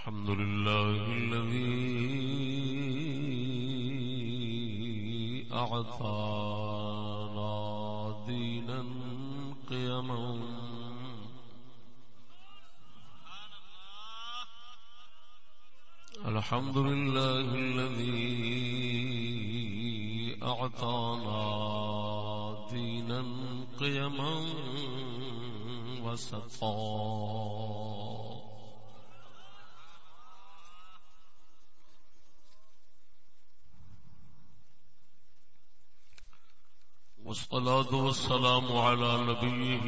الحمد لله الذي أعطانا دينا قيما الحمد لله الذي أعطانا دينا قيما وسطا والصلاة والسلام على نبيه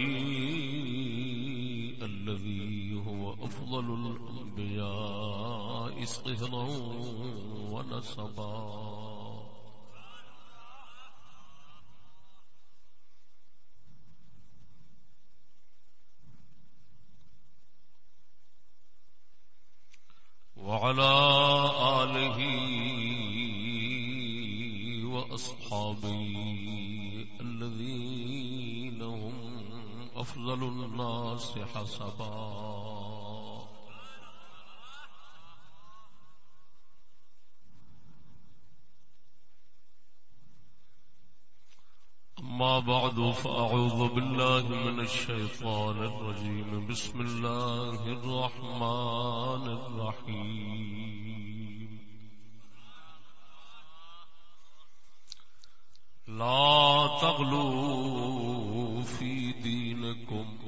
الذي هو أفضل الأنبياء صهرا ونسبا. وعلى أفضل الناس حسبا. أما بعد فأعوذ بالله من الشيطان الرجيم. بسم الله الرحمن الرحيم. لا تغلوا في دينكم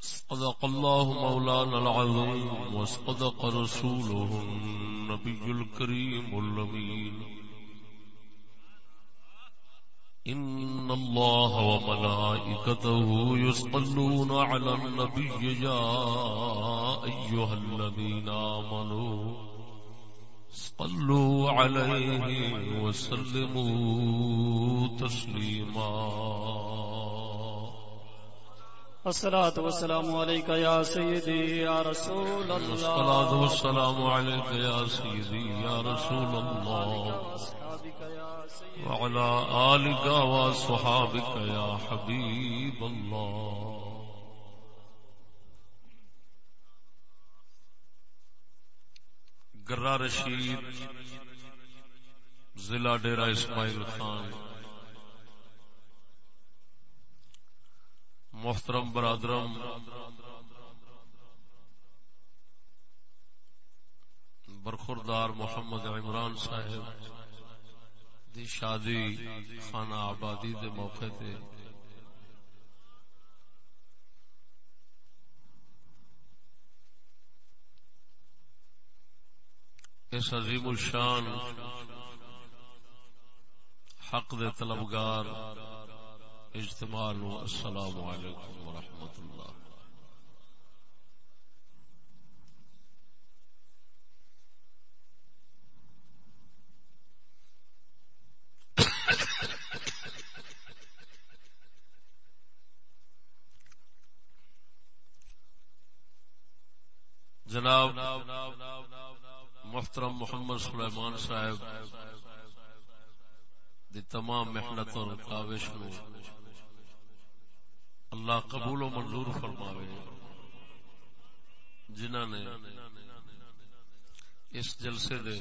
صدق الله مولانا العظيم وصدق رسوله النبي الكريم الأمين إن الله وملائكته يصلون على النبي يا أيها الذين آمنوا. صلوا عليه وسلموا تسليما. الصلاة والسلام عليك يا سيدي يا رسول الله. الصلاة والسلام عليك يا سيدي يا رسول الله. وعلى آلك وصحابك يا حبيب الله. گرا رشید، ضلع ڈیرا اسماعیل خان، محترم برادرم، برخوردار محمد عمران صاحب دی شادی خانہ آبادی دے موقع تے اس عظیم الشان حق دے طلبگار اجتماع نو السلام علیکم ورحمۃ اللہ۔ جناب محترم محمد سلیمان صاحب دی تمام محنت اور کاوش نو اللہ قبول و منظور فرماوے جنہ نے اس جلسے دے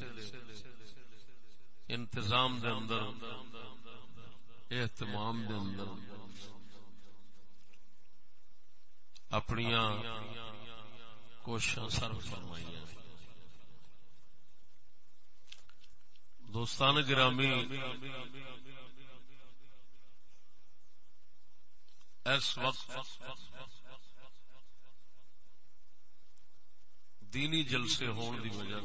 انتظام دے اندر، اہتمام دے اندر اپنیاں کوششاں صرف فرمائیاں۔ دوستان گرامی، اس وقت دینی جلسے ہون دی وجہ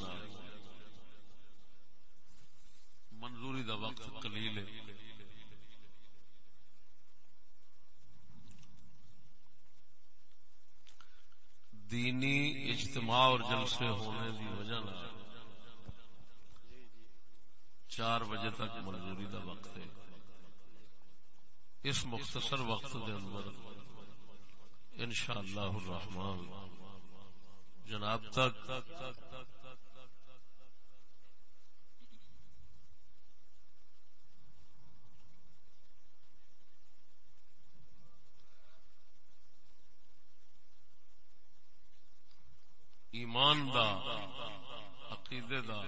منظوری دا وقت قلیل ہے۔ دینی اجتماع اور جلسے ہونے دی وجہ نال چار بجے تک منظوری دا وقت ہے۔ اس مختصر وقت دے اندر انشاءاللہ الرحمن، جناب تک ایمان دا، عقیدے دا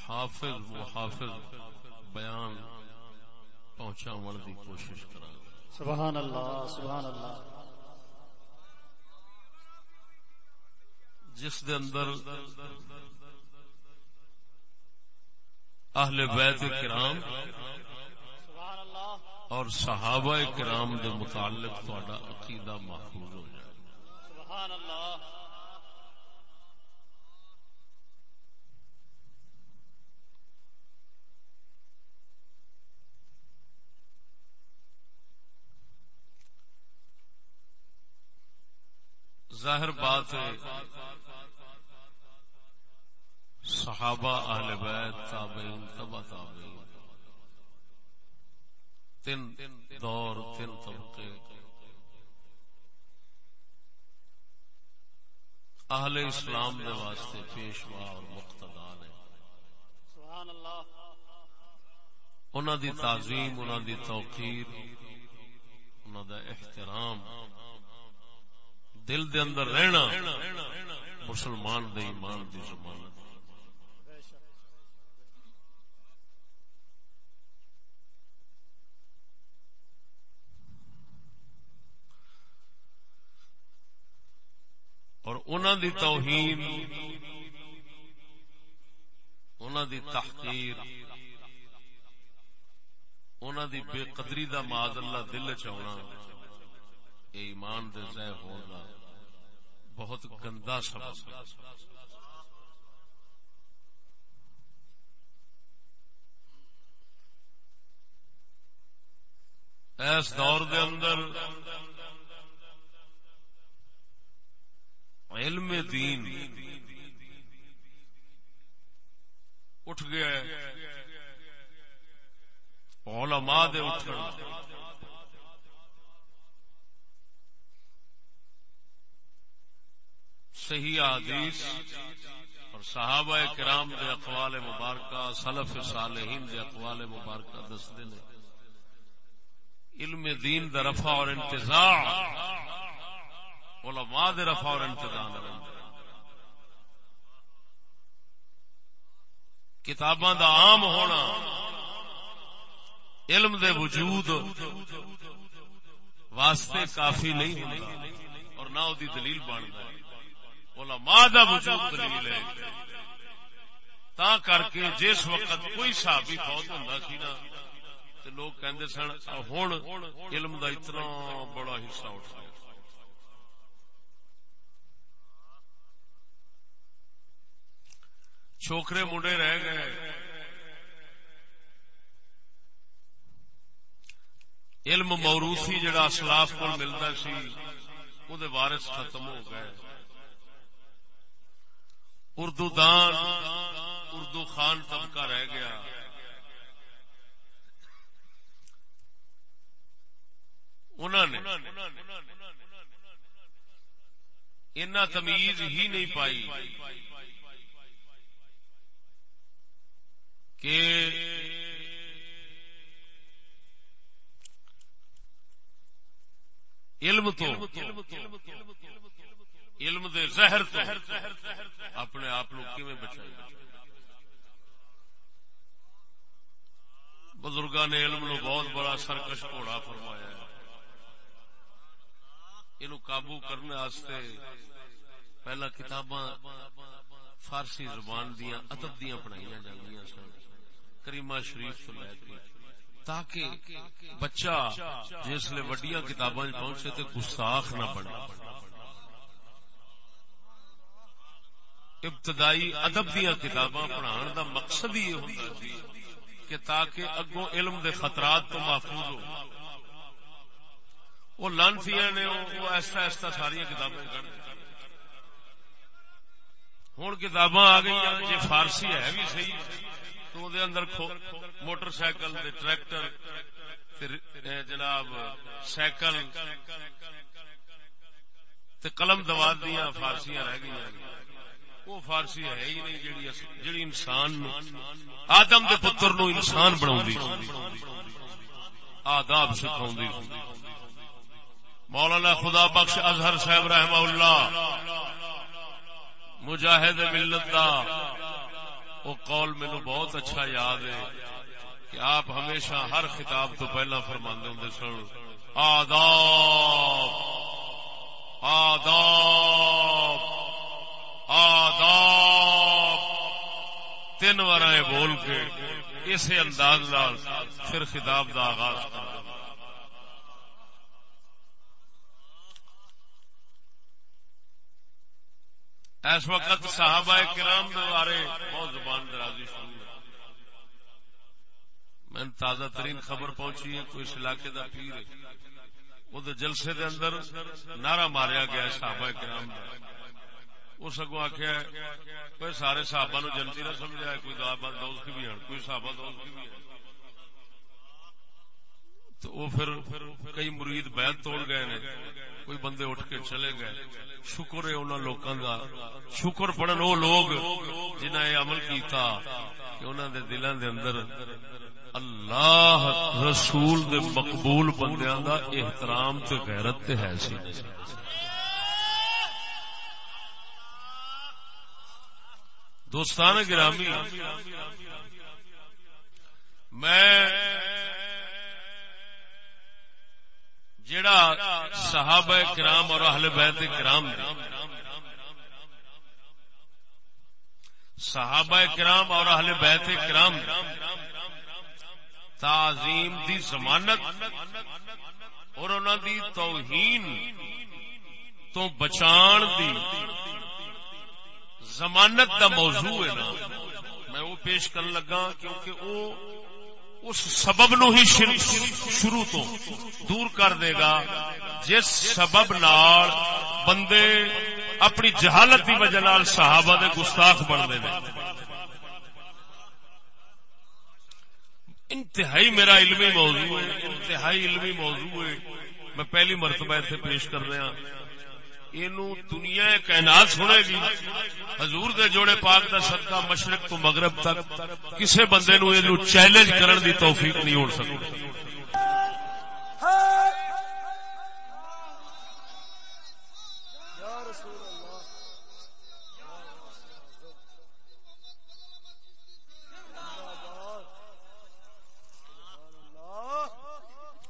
محافظ محافظ بیان پہنچا دی کوشش کرا۔ سبحان اللہ سبحان اللہ۔ جس دے اندر اہل بیت کرام سبحان اللہ اور صحابہ کرام دے متعلق تھوڑا عقیدہ محفوظ ہو جائے۔ سبحان اللہ۔ ظاہر بات ہے صحابہ اہل بیت تابعین تبا تابعین تین دور تین طبقے۔ اہل اسلام کے واسطے پیشوا اور مقتدا نے سبحان اللہ انہوں دی تعظیم انہوں دی توقیر انہوں دا احترام۔ دل دے اندر رہنا مسلمان دے ایمان دی ضمانت اور انہوں دی توہین انہوں دی تحقیر انہوں دی بے قدری دا معاذ اللہ دل چاہنا اے ایمان دے ضائع ہونا بہت گندا سبب ہے۔ اس دور دے اندر علم دین اٹھ گیا علماء دے اٹھن صحیح حدیث اور صحابہ کرام دے اقوال مبارکہ، سلف صالحین دے اقوال مبارکہ دستے نے علم دین دا رفع اور انتظار علماء دے رفع اور انتظام کتاباں دا عام ہونا، علم دے وجود واسطے کافی نہیں ہوتا اور نہ دی دلیل بنتا علماء دا وجود دلیل ہے۔ تا کر کے جس وقت کوئی صحابی فوت ہوندا سی نا، تے لوگ کہندے سن، ہن علم دا اتنا بڑا حصہ اٹھ گیا۔ چھوکرے منڈے رہ گئے۔ علم موروثی جڑا اسلاف کو ملتا سی وہ وارث ختم ہو گئے۔ اردو دان، اردو خان طبقہ رہ گیا۔ انہوں نے اتنا تمیز ہی نہیں پائی کہ علم تو علم دے زہر تو اپنے آپ بچائی بزرگاں نے علم نو بہت بڑا سرکش گھوڑا فرمایا یہ قابو کرنے واسطے پہلا کتاباں فارسی زبان دیا ادب دیا پڑھائی جاندیاں سن۔ کریمہ شریف تو لے کے، تاکہ بچہ جسے وڈیا کتاباں پہنچے تو گستاخ نہ بنے۔ ابتدائی ادب دیا کتاباں پڑھان دا مقصد ہی ہوتا سی کہ تاکہ اگوں علم دے خطرات تو محفوظ ہو۔ وہ لانتیاں نے، وہ ایسا ایسا ساری کتابیں کر ہوں کتاباں آ گئی جی فارسی ہے بھی صحیح، تو وہ اندر موٹر سائیکل دے ٹریکٹر جناب سائیکل، تے قلم دواد دیا فارسیاں رہ گئی وہ فارسی ہے ہی نہیں جیڑی جیڑی انسان آدم دے پتر نو انسان بنا آداب سکھا مولانا خدا بخش اظہر صاحب رحمہ اللہ، مجاہد ملت دا، وہ قول مینو بہت اچھا یاد ہے کہ آپ ہمیشہ ہر خطاب تو پہلا فرما ہوں سن، آداب آداب۔ آداب۔ تین وار بول کے اسی انداز پھر خطاب دا آغاز کر اس وقت صحابہ کرام کے بارے بہت زبان درازی شروع ہے میں تازہ ترین خبر پہنچی ہے، کوئی اس علاقے کا پیر ہے۔ وہ جلسے دے اندر نعرہ ماریا گیا صحابہ کرام وہ سگو آخیا کوئی سارے صحابہ نو جنتی نہ سمجھا کوئی دوست کی بھی ہیں کوئی صحابہ دوست کی بھی ہیں تو وہ پھر کئی مرید بیت توڑ گئے نے، کوئی بندے اٹھ کے چلے گئے۔ شکر ہے انہوں لوگوں کا شکر پڑھن وہ لوگ جنہیں یہ عمل کیتا کہ انہوں دے دلوں دے اندر اللہ رسول دے مقبول بندیاں دا احترام تے غیرت تے ہے سی۔ دوستان گرامی، میں جڑا صحابہ کرام اور اہل بیت کرام صحابہ کرام اور اہل بیت کرام تعظیم دی ضمانت اور انہوں دی توہین تو بچان دی ضمانت دا موضوع ہے نا، میں وہ پیش کرنے لگا کیونکہ وہ اس سبب نو ہی شروع تو دور کر دے گا۔ جس سبب نال بندے اپنی جہالت کی وجہ نال صحابہ دے گستاخ بنتے ہیں انتہائی میرا علمی موضوع ہے، انتہائی علمی موضوع ہے۔ میں پہلی مرتبہ اتنے پیش کر رہا۔ دنیا کائنات سنے گی حضور دے جوڑے پاک دا صدقہ مشرق تو مغرب تک۔ کسے بندے نو یہ چیلنج کرن دی توفیق نہیں ہو سکتی۔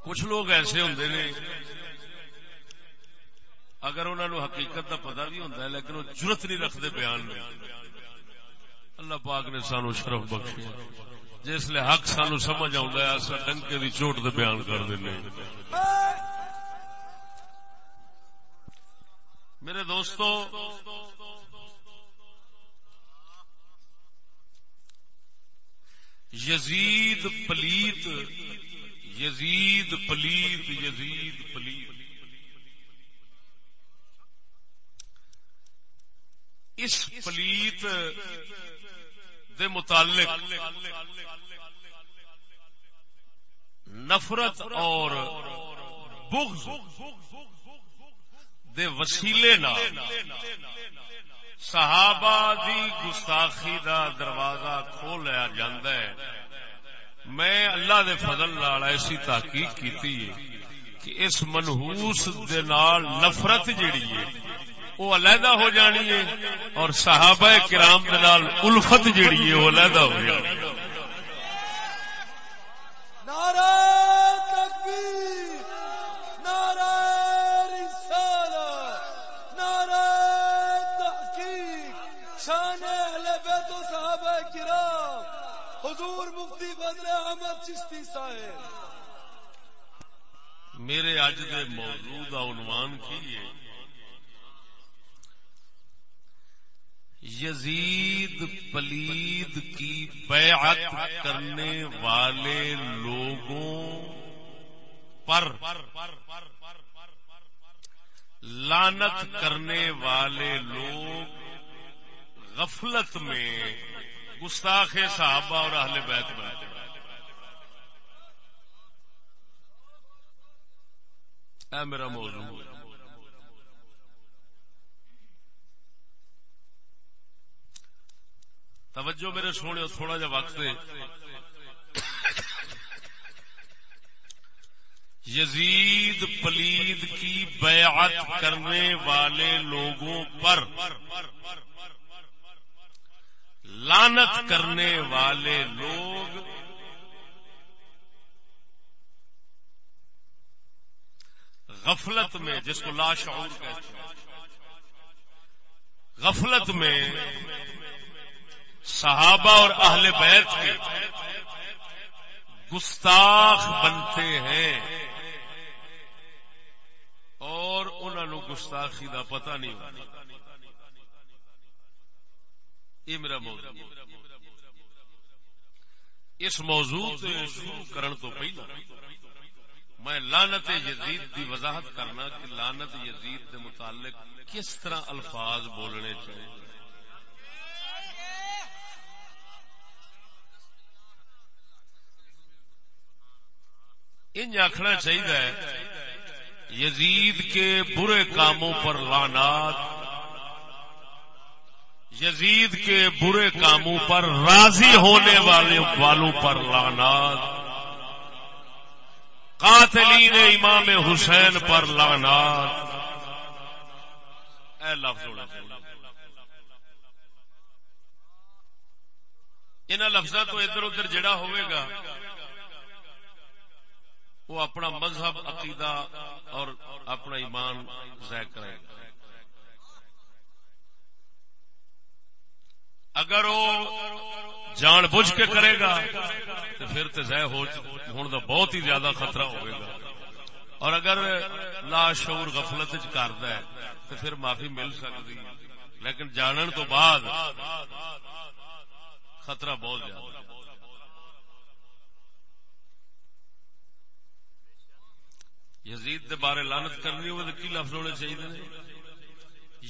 کچھ لوگ ایسے ہوں نے اگر انہوں نے حقیقت کا پتا بھی ہوتا ہے، لیکن وہ ضرورت نہیں رکھتے بیان میں اللہ پاک نے سانو شرف بخشیا جس لیے حق سانو سمجھ آ ڈنکے کی چوٹ دے بیان کر دیں میرے دوستو، یزید پلیت یزید پلیت یزید پلیت۔ اس پلیت دے متعلق نفرت اور بغض دے وسیلے صحابہ دی گستاخی دا دروازہ کھولیا جاندہ ہے۔ میں اللہ دے فضل لال ایسی تحقیق کی کہ اس منحوس دے نال نفرت جیڑی ہے وہ علیحدہ ہو جانی ہے اور صحابہ کرام دلال الفت جیڑی ہے وہ علیحدہ ہو جانی نعرہ تکبیر نعرہ رسالہ نعرہ تحقیق شان اہل بیت و صحابہ کرام حضور مفتی بدر احمد چشتی صاحب۔ میرے اج دے موجود عنوان کی ہے؟ یزید پلید کی بیعت کرنے والے لوگوں پر لانت کرنے والے لوگ غفلت میں گستاخ صحابہ اور اہل بیت بنتے اے میرا موضوع۔ ہے توجہ میرے سونے تھوڑا جا وقت یزید پلید کی بیعت کرنے والے لوگوں پر لانت کرنے والے لوگ غفلت میں، جس کو لاشعور کہتے ہیں۔ غفلت میں صحابہ اور اہل بیت کے گستاخ بنتے ہیں اور انہوں گستاخی کا پتہ نہیں ہوتا۔ یہ میرا موضوع اس موضوع شروع کرن تو پہلا میں لانت یزید دی وضاحت کرنا کہ لانت یزید کے متعلق کس طرح الفاظ بولنے چاہیے۔ ان آخنا چاہیے یزید کے برے کاموں پر لانات یزید کے برے کاموں پر راضی ہونے والے والوں پر لانات قاتلین امام حسین پر لانات اے لفظ ان لفظ تو ادھر ادھر جڑا ہوئے گا وہ اپنا مذہب، عقیدہ اور اپنا ایمان ضائع کرے گا۔ اگر وہ جان بوجھ کے کرے گا، تو پھر تو ضائع ہونے کا بہت ہی زیادہ خطرہ ہوئے گا۔ اور اگر لاشعور غفلت کرد ہے، تو پھر معافی مل سکتی لیکن جانن تو بعد خطرہ بہت زیادہ یزید دے بارے لانت کرنی ہو تو کی لفظ ہونے چاہیے؟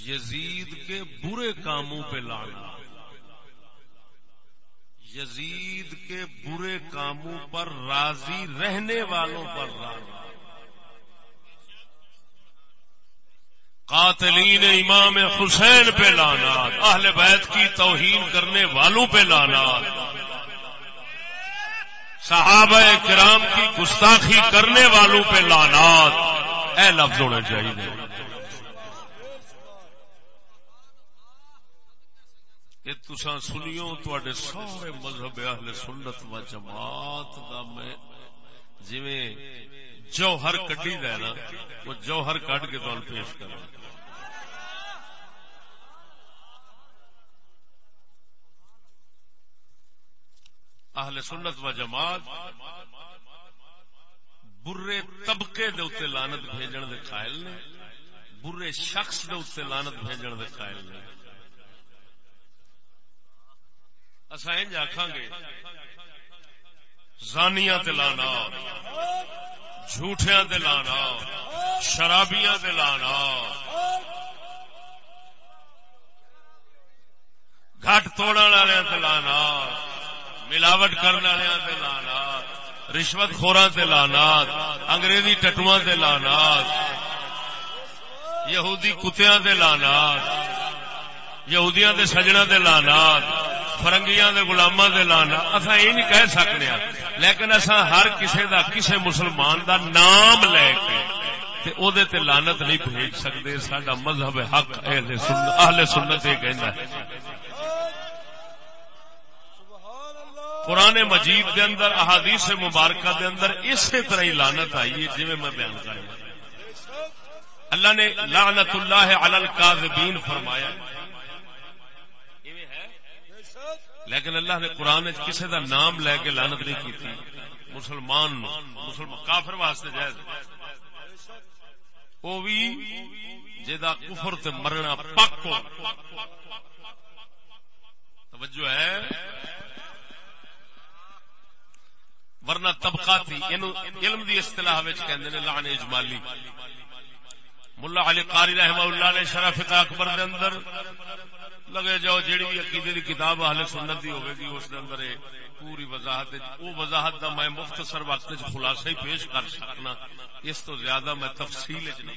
یزید کے برے کاموں پہ لانا یزید کے برے کاموں پر راضی رہنے والوں پر لانا قاتلین امام حسین پہ لانا اہل بیت کی توہین کرنے والوں پہ لانا صحابہ کرام کی گستاخی کرنے والوں پہ لانات اے لفظ ہونے چاہیے۔ تسا سنیو تے سارے مذہب اہل سنت و جماعت دا میں جی جوہر کڈی دا نا، وہ جوہر کڈ کے تمہیں پیش کر اہل سنت و جماعت برے طبقے دے اتنے لانت بھیجن دے قائل نے، برے شخص دے اتنے لانت بھیجن دے قائل نے۔ اصا انج آخان گے، زانیاں تے لانا جھوٹیاں تے لانا شرابیاں تے لانا گھٹ توڑ والے تے لانا ملاوٹ کرنے والے لانات رشوت خورا سے لانات انگریزی ٹٹواں سے لانات یہودی کتیاں دے لانات یہودیاں دے سجنا دے لانات فرنگیاں دے غلاماں دے لانات اصا یہ نہیں کہہ سکتے لیکن اصا ہر کسے دا، کسے مسلمان دا نام لے کے تے او دے تے لانت نہیں بھیج سکتے سڈا مذہب حق، اہل سنت یہ کہنا ہے۔ قرآن مجید دے اندر، احادیث مبارکہ دے اندر اسی طرح ہی لانت آئی ہے جی میں بیان کر اللہ نے لعنت اللہ علی القاذبین فرمایا۔ لیکن اللہ نے قرآن کسی دا نام لے کے لانت نہیں کی تھی مسلمان مسلمان کافر واسطے جائز۔ وہ بھی جا کفر تے مرنا پک توجہ ہے۔ ورنہ طبقاتی علم دی اصطلاح کہندے نے لعن اجمالی۔ ملا علی قاری رحمہ اللہ نے شرف اکبر دے اندر۔ لگے جاؤ جیڑی بھی عقیدے دی کتاب اہل سنت دی ہوے گی، اس دے اندر پوری وضاحت او وضاحت دا میں مختصر وقت وچ خلاصہ ہی پیش کر سکنا۔ اس تو زیادہ میں تفصیل وچ نہیں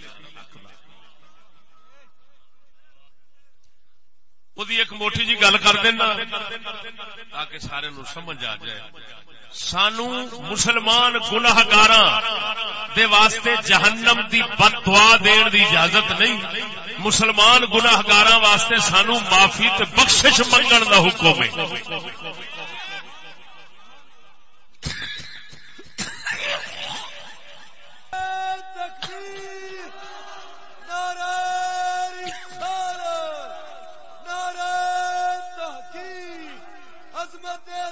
ایک موٹی جی گل کر دینا، تاکہ سارے نو سمجھ آ جائے۔ سانو مسلمان گناہ گار دے واسطے جہنم دی بد دعا دین دی اجازت نہیں۔ مسلمان گناہگار واسطے سانو معافی تے بخشش منگن دا حکم ہے۔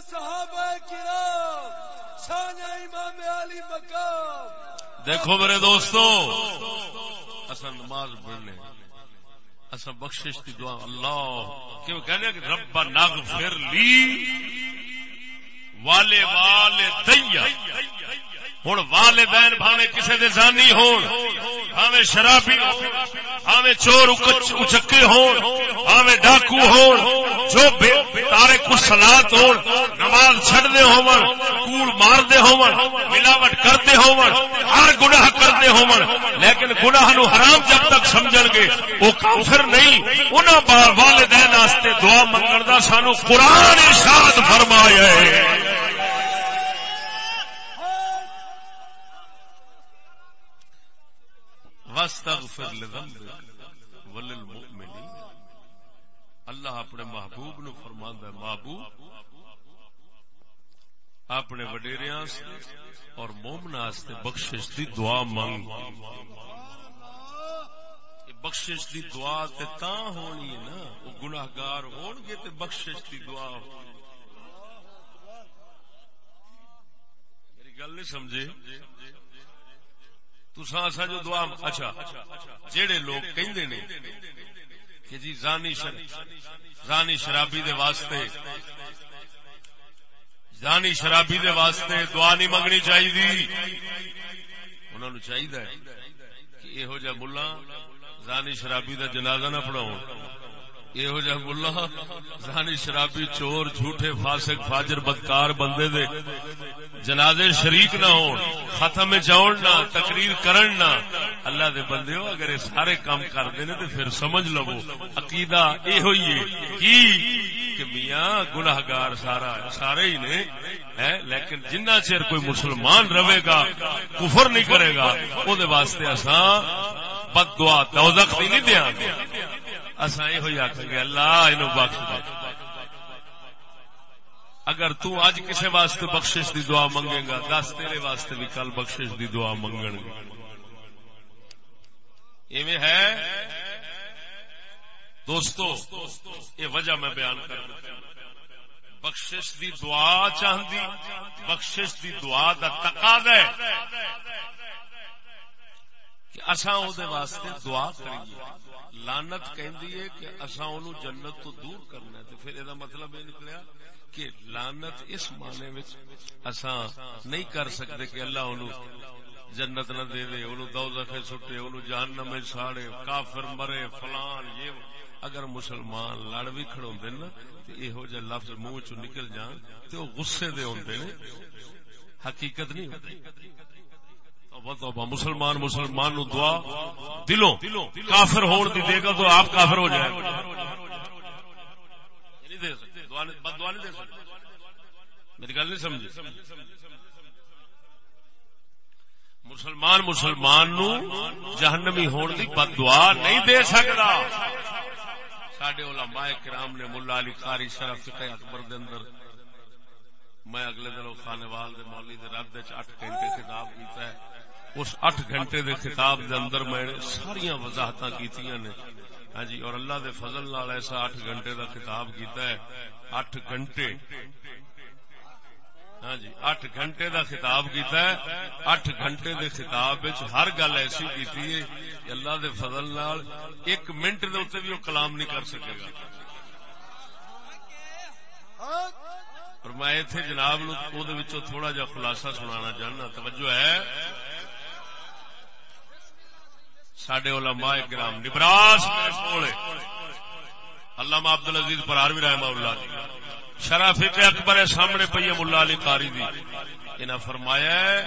صحابہ کرام امام علی مقام۔ دیکھو میرے دوستو، اصل نماز پڑھنے، اصل بخشش کی دعا اللہ۔ کیوں کہنے کہ رب نگ لی والے والے دیا ہوں والدین بھاوے کسی دے زانی ہون بھاوے شرابی بھاوے چور اچکے ہون بھاوے ڈاکو ہون، جو بے تارے کچھ سلاد ہون، نماز چھڑتے ہون کوڑ مارتے ہون، ملاوٹ کرتے ہون، ہر گناہ کرتے ہون، لیکن گناہ نو حرام جب تک سمجھ گے، وہ کافر نہیں۔ انہوں بار والدین واسطے دعا منگن کا سانو قرآن ارشاد فرمایا ہے۔ اللہ اپنے محبوب نو فرما محبوب، اپنے وڈیریا اور مومنا بخشش دی دعا منگ بخشش دی دعا تے تا ہونی ہے نا، وہ گناہگار ہون گے تے بخشش دی دعا میری گل نہیں سمجھے؟ تسا جو دعا اچھا جہے لوگ کہندے نے کہ جی زانی زانی شرابی دے واسطے زانی شرابی دے واسطے دعا نہیں منگنی چاہیے انہوں نے چاہیے کہ یہو جہ ملا زانی شرابی دا جنازہ نہ پڑھاؤ یہو جہ ملا زانی شرابی چور، جھوٹے فاسق، فاجر، بدکار بندے دے۔ جنازے شریک نہ ہو ختم جاؤ نہ، تقریر کرن نہ۔ اللہ دے بندے ہو، اگر یہ سارے کام کرتے ہیں تو پھر سمجھ لو۔ عقیدہ یہ ہوئی ہے کی کہ میاں گناہگار سارا، سارے ہی نے ہے لیکن جنہ چیر کوئی مسلمان رہے گا، کفر نہیں کرے گا وہ واسطے اصا بد دعا، دوزخ نہیں دیا۔ اصا یہ آخ گے، اللہ یہ بخش دے۔ اگر تو اج کسی واسطے بخشش دی دعا منگے گا، دس تیرے واسطے بھی کل بخشش دی دعا منگن گے۔ ایویں ہے؟ دوستو یہ وجہ میں بیان کر بخشش دی دعا چاہتی بخشش دی دعا دا تقاضا ہے کہ اساں او دے واسطے دعا کریے۔ لانت کہندی ہے کہ اساں اونوں جنت تو دور کرنا ہے۔ تے پھر اے مطلب یہ نکلیا کہ لانت اس معنی میں اساں نہیں کر سکتے کہ اللہ انہوں جنت نہ دے دے انہوں دو زخے سٹے انہوں جہنم میں ساڑے، کافر مرے، فلان، یہ۔ اگر مسلمان لڑ بھی کھڑوں دے نا تو یہ ہو جائے لفظ منہ چو نکل جان تو غصے دے ہوں دے حقیقت نہیں ہوتی مسلمان مسلمان نو دعا، دلوں کافر ہون دی دے گا تو آپ کافر ہو جائے میری گل نہیں سمجھ مسلمان مسلمان نو جہنمی ہون دی بد دعا نہیں دے سکتا۔ سڈے علماء کرام نے ملا علی قاری شرف فقہ اکبر دے اندر میں اگلے دن خانوال دے مولی دے رب دے اٹھ گھنٹے خطاب کیتا ہے۔ اس اٹھ گھنٹے دے خطاب دے اندر میں ساری وضاحت کیتیاں نے۔ ہاں جی اور اللہ دے فضل نال ایسا اٹھ گھنٹے دا خطاب کیتا ہے۔ اٹھ گھنٹے۔ ہاں جی اٹھ گھنٹے دا خطاب کیتا ہے۔ اٹھ گھنٹے دے خطاب وچ ہر گل ایسی کیتی ہے کہ اللہ دے فضل نال ایک منٹ دے اوتے بھی وہ کلام نہیں کر سکے گا۔ اور میں ایتھے جناب نو او دے وچوں تھوڑا جا خلاصہ سنانا چاہنا، توجہ ہے۔ سڈے علماء کرام نبراس کولے علامہ عبد العزیز پراروی رحمہ اللہ جی۔ شرافی کے اکبر سامنے پی ملا علی قاری دی انہاں فرمایا ہے،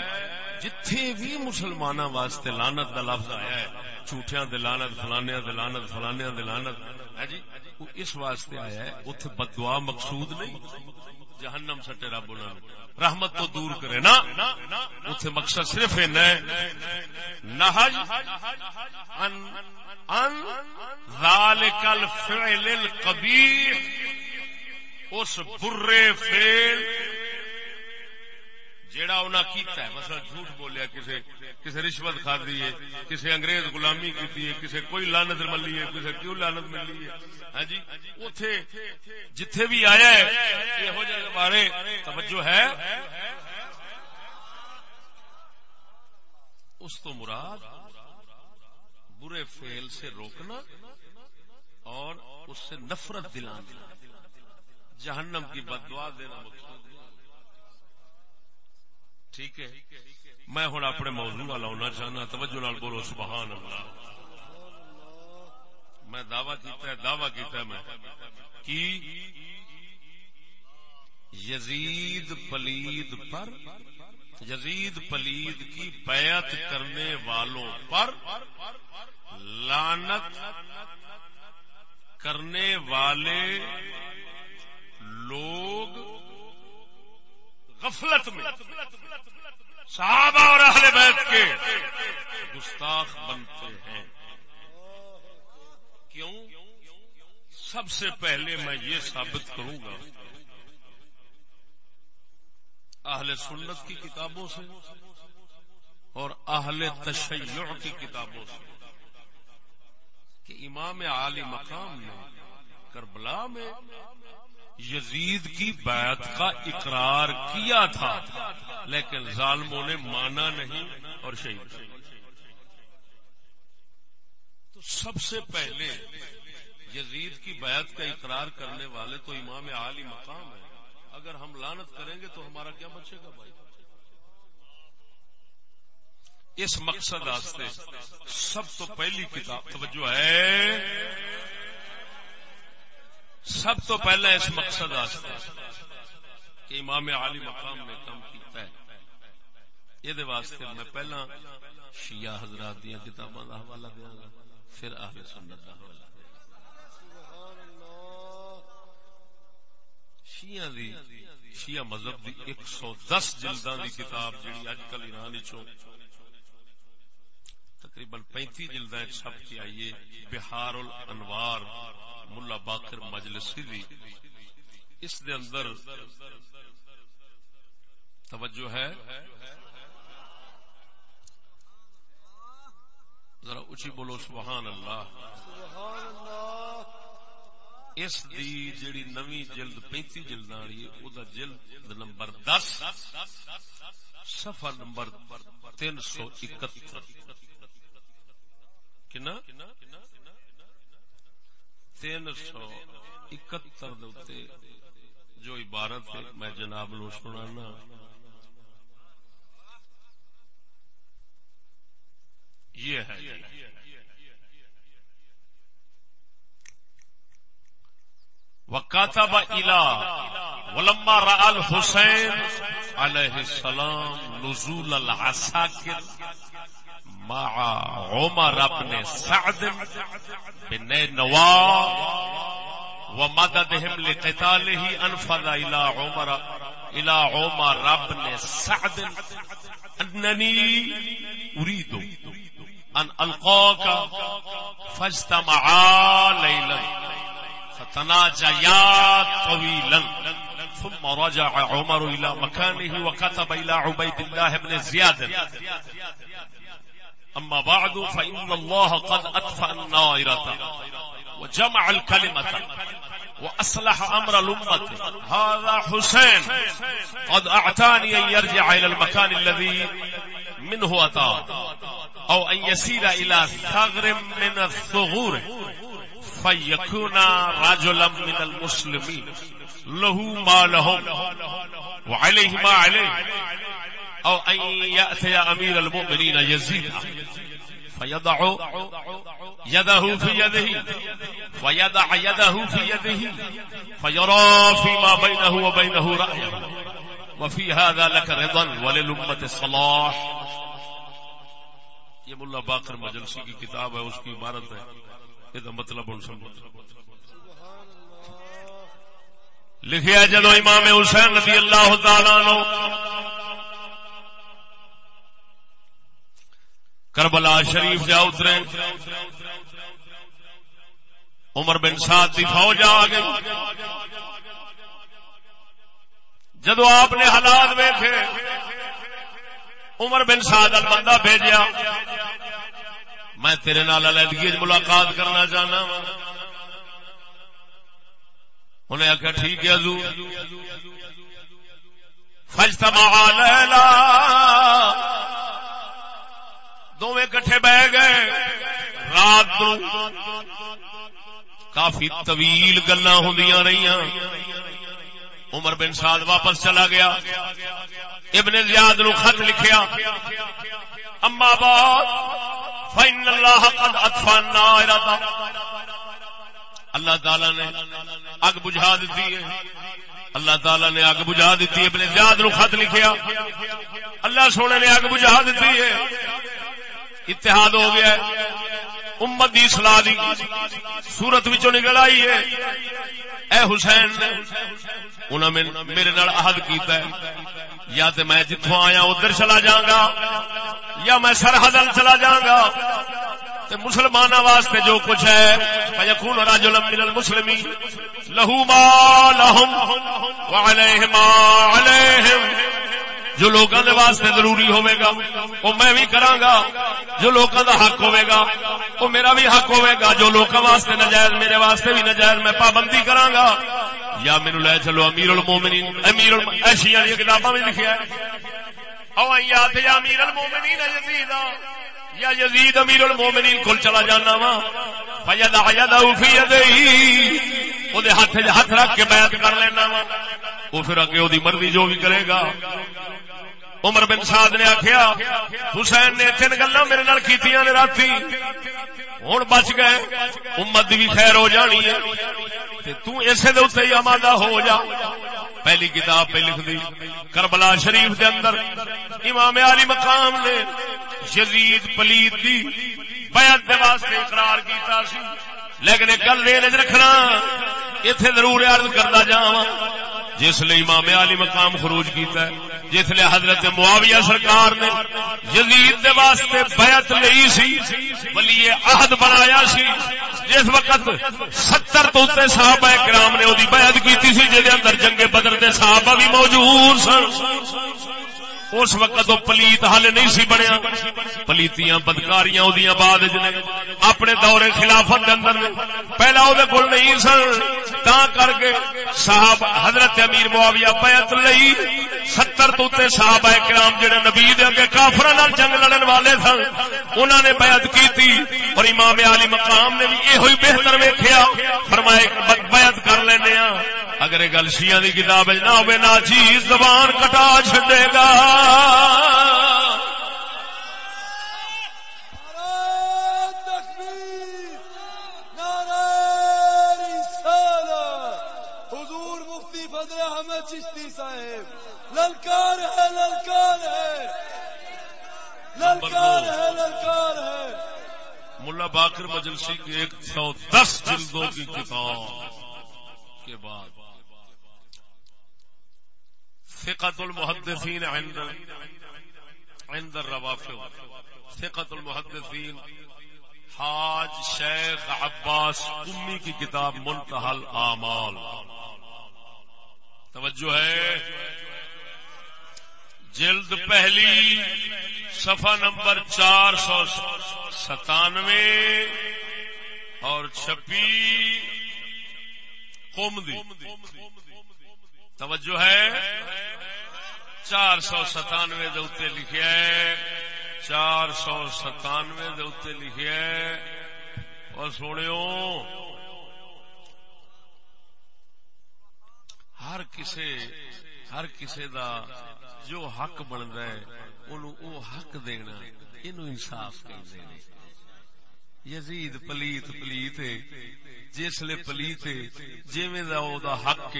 جتھے بھی مسلمانوں واسطے لانت دا لفظ آیا ہے، جھوٹیاں دے لانت فلانیاں دے لانت فلانیاں دے لانت ہے ہاں جی اس واسطے آیا ہے اتنے بدعا مقصود نہیں۔ جہنم سٹے رب انہوں رحمت تو دور کرے نا۔ اتنے مقصد صرف نہج ان ان ذالک الفعل القبیح اس برے فعل جیڑا انہاں کیتا ہے، مثلا جھوٹ بولیا، کسے کسے رشوت کھا دی ہے، کسے انگریز غلامی کیتی ہے، کسے کوئی لعنت ملی ہے، کسے کیوں لعنت ملی ہے؟ ہاں جی؟ اوتھے جتھے بھی آیا ہے یہ ہو جائے بارے توجہ ہے۔ اس تو مراد برے فعل سے روکنا اور اس سے نفرت دلانا، جہنم کی بدوا دینا مقصود ٹھیک ہے؟ میں ہوں اپنے موضوع والا ہونا چاہنا، توجہ نال بولو سبحان اللہ میں دعوی کیتا ہے، دعوی کیتا ہے میں کی یزید پلید پر، یزید پلید کی بیعت کرنے والوں پر لانت کرنے والے لوگ غفلت میں۔ صحابہ اور اہل بیت کے گستاخ بنتے ہیں۔ کیوں؟ سب سے پہلے میں یہ ثابت کروں گا، اہل سنت کی کتابوں سے اور اہل تشیع کی کتابوں سے کہ امام عالی مقام نے کربلا میں یزید کی بیعت کا اقرار کیا تھا، لیکن ظالموں نے مانا نہیں اور شہید تو سب سے پہلے یزید کی بیعت کا اقرار کرنے والے تو امام عالی مقام ہے اگر ہم لانت کریں گے تو ہمارا کیا بچے گا بھائی؟ اس مقصد واسطے سب تو پہلی کتاب، توجہ ہے سب تو پہلا اس مقصد کہ امام عالی مقام نے کام کیتا ہے۔ یہ واسطے میں پہلا شیعہ حضرات دیا کتاباں کا حوالہ دیا گا، پھر اہل سنت کا حوالہ۔ شیعہ دی، شیعہ مذہب دی ایک سو دس جلداں دی کتاب جڑی اج کل ایران چوں تقریباً پینتی جلدیں چھپ کے آئیے، بہار الانوار، ملا باقر مجلسی دی اس دے اندر توجہ ہے۔ ذرا اچھی بولو، سبحان اللہ۔ اس دی جڑی نوی جلد پینتی جلد آئی ہے جلد نمبر دس سفر نمبر تین سو اکہتر۔ کنا تین سو اکہتر جو عبارت میں جناب نو سنانا یہ ہے وکاتب الا ولما را الحسین علیہ السلام نزول العساکر مع عمر بن سعد بن نوا ومددهم لقتاله انفذ الى عمر الى عمر بن سعد. انني اريد ان القاك فاجتمعا ليلا فتناجيا طويلا ثم رجع عمر الى مكانه وكتب الى عبيد الله بن زياد أما بعد، فإن الله قد أطفأ النائرة وجمع الكلمة وأصلح أمر الأمة. هذا حسين. قد أعتاني أن يرجع إلى المكان الذي منه أتى، أو أن يسير إلى ثغر من الثغور، فيكون رجلا من المسلمين. له ما لهم، وعليه ما عليه. او ان ياتي امير المؤمنين يزيد فيضع يده في يده ويضع يده في يده فيرى فيما بينه وبينه رايه وفی هذا لك رضا وللامه صلاح. یہ ملا باقر مجلسی کی کتاب ہے، اس کی عبارت ہے. یہ مطلب ان سمجھ لکھیا جدو امام حسین رضی اللہ تعالی نو کربلا شریف جا اترے۔ عمر بن سعد کی فوج آ گئی۔ جدو آپ نے حالات ویخے عمر بن سعد بندہ بھیجیا۔ میں تیرے نال علیحدگی ملاقات کرنا چاہنا انہیں آخیا ٹھیک ہے حضور۔ فجتمع لیلا۔ دونوں کٹھے بہ گئے رات کافی طویل گلا ہوں رہی عمر بن سعد واپس چلا گیا ابن زیاد نو خط لکھیا اما بعد فإن اللہ قد اطفا النار اللہ تعالی نے اگ بجھا دیتی ہے اللہ تعالی نے اگ بجھا دیتی ہے ابن زیاد نو خط لکھیا اللہ سونے نے اگ بجھا دیتی ہے اتحاد ہو گیا ہے۔ امت دی اصلاح دی صورت وچوں نکل آئی ہے۔ اے حسین نے انہوں نے میرے نال عہد کیتا ہے۔ یا تے میں جتھوں آیا، ادھر چلا جاؤں گا یا میں سرحد چلا جاؤں گا تے مسلمان واسطے جو کچھ ہے، فیکون رجل من المسلمین۔ لہو ما لهم وعلیہ ما علیہم۔ جو لوگوں دے واسطے ضروری ہوئے گا، وہ میں بھی کراں گا، جو لوگوں دا حق ہوئے گا، وہ میرا بھی حق ہوئے گا، جو لوگوں واسطے نجائز میرے واسطے بھی نجائز میں پابندی کراں گا۔ یا میرے لے چلو امیر المومنین، امیر ایشیا دی کتاباں میں لکھیا ہے۔ او یا امیر المومنین، یزید، یا یزید امیر المومنین کل چلا جانا وا۔ فید یدہ فی یدہی او دے ہاتھ ہاتھ رکھ کے بیعت کر لینا وا۔ وہ پھر اگے دی مرضی جو بھی کرے گا۔ عمر بن سعد نے آخیا حسین نے تین گلا میرے نال کی رات ہوں بچ گئے، امت بھی خیر ہو جانی ہے۔ تو اسے دے ہی آمادہ ہو جا۔ پہلی کتاب پہ لکھ دی کربلا شریف دے اندر امام علی مقام نے یزید پلیت دی بیعت دے واسطے اقرار کیتا سی۔ لیکن گل دیر رکھنا اتنے ضرور عرض کرتا جا جس لیے امام علی مقام خروج کیتا ہے، جس لیے حضرت معاویہ سرکار نے یزید دے واسطے بیعت لئی سی، ولی عہد بنایا سی، جس وقت ستر تو صحابہ کرام نے وہی بیعت کی سی جہد اندر جنگ بدر دے صحابہ بھی موجود سن۔ اس وقت وہ پلیت حل نہیں سی بنیا۔ پلیتیاں بدکاریاں بعد اپنے دورے خلافت کے اندر پہلا وہ کول نہیں سن۔ تا کر کے صاحب حضرت امیر معاویہ بیعت لئی۔ ستر تو صاحب کرام جڑے نبی دے اگے کافراں نال جنگ لڑن والے سن، انہاں نے بیعت کیتی۔ اور امام علی مقام نے بھی یہ بہتر ویکھیا۔ فرمایا بیعت کر لینے ہاں اگر گل شیا کی کتاب نہ ہو نہ چیز زبان کٹا چڈے گا۔ حضور مفتی بدر احمد چشتی صاحب۔ للکار ہے للکار ہے۔ للکار ہے للکار ہے۔ ملا باقر مجلسی کی ایک سو دس جلدوں کی کتاب۔ کے بعد۔ ثقت المحدثین عند عند الروافض. ثقت المحدثین حاج شیخ عباس، امی کی کتاب منتحل اعمال توجہ ہے؟ جلد پہلی، صفحہ نمبر چار سو ستانوے. اور چھپی قوم دی توجہ ہے؟ چار سو ستانوے دے لکھے چار سو ستانوے دے لکھے اور سوڑیو ہر کسے ہر کسے دا جو حق بنتا ہے، انہوں او حق دینا، انہوں انصاف کر دینا یزید پلیت پلیت جسل پلیت دا او دا حق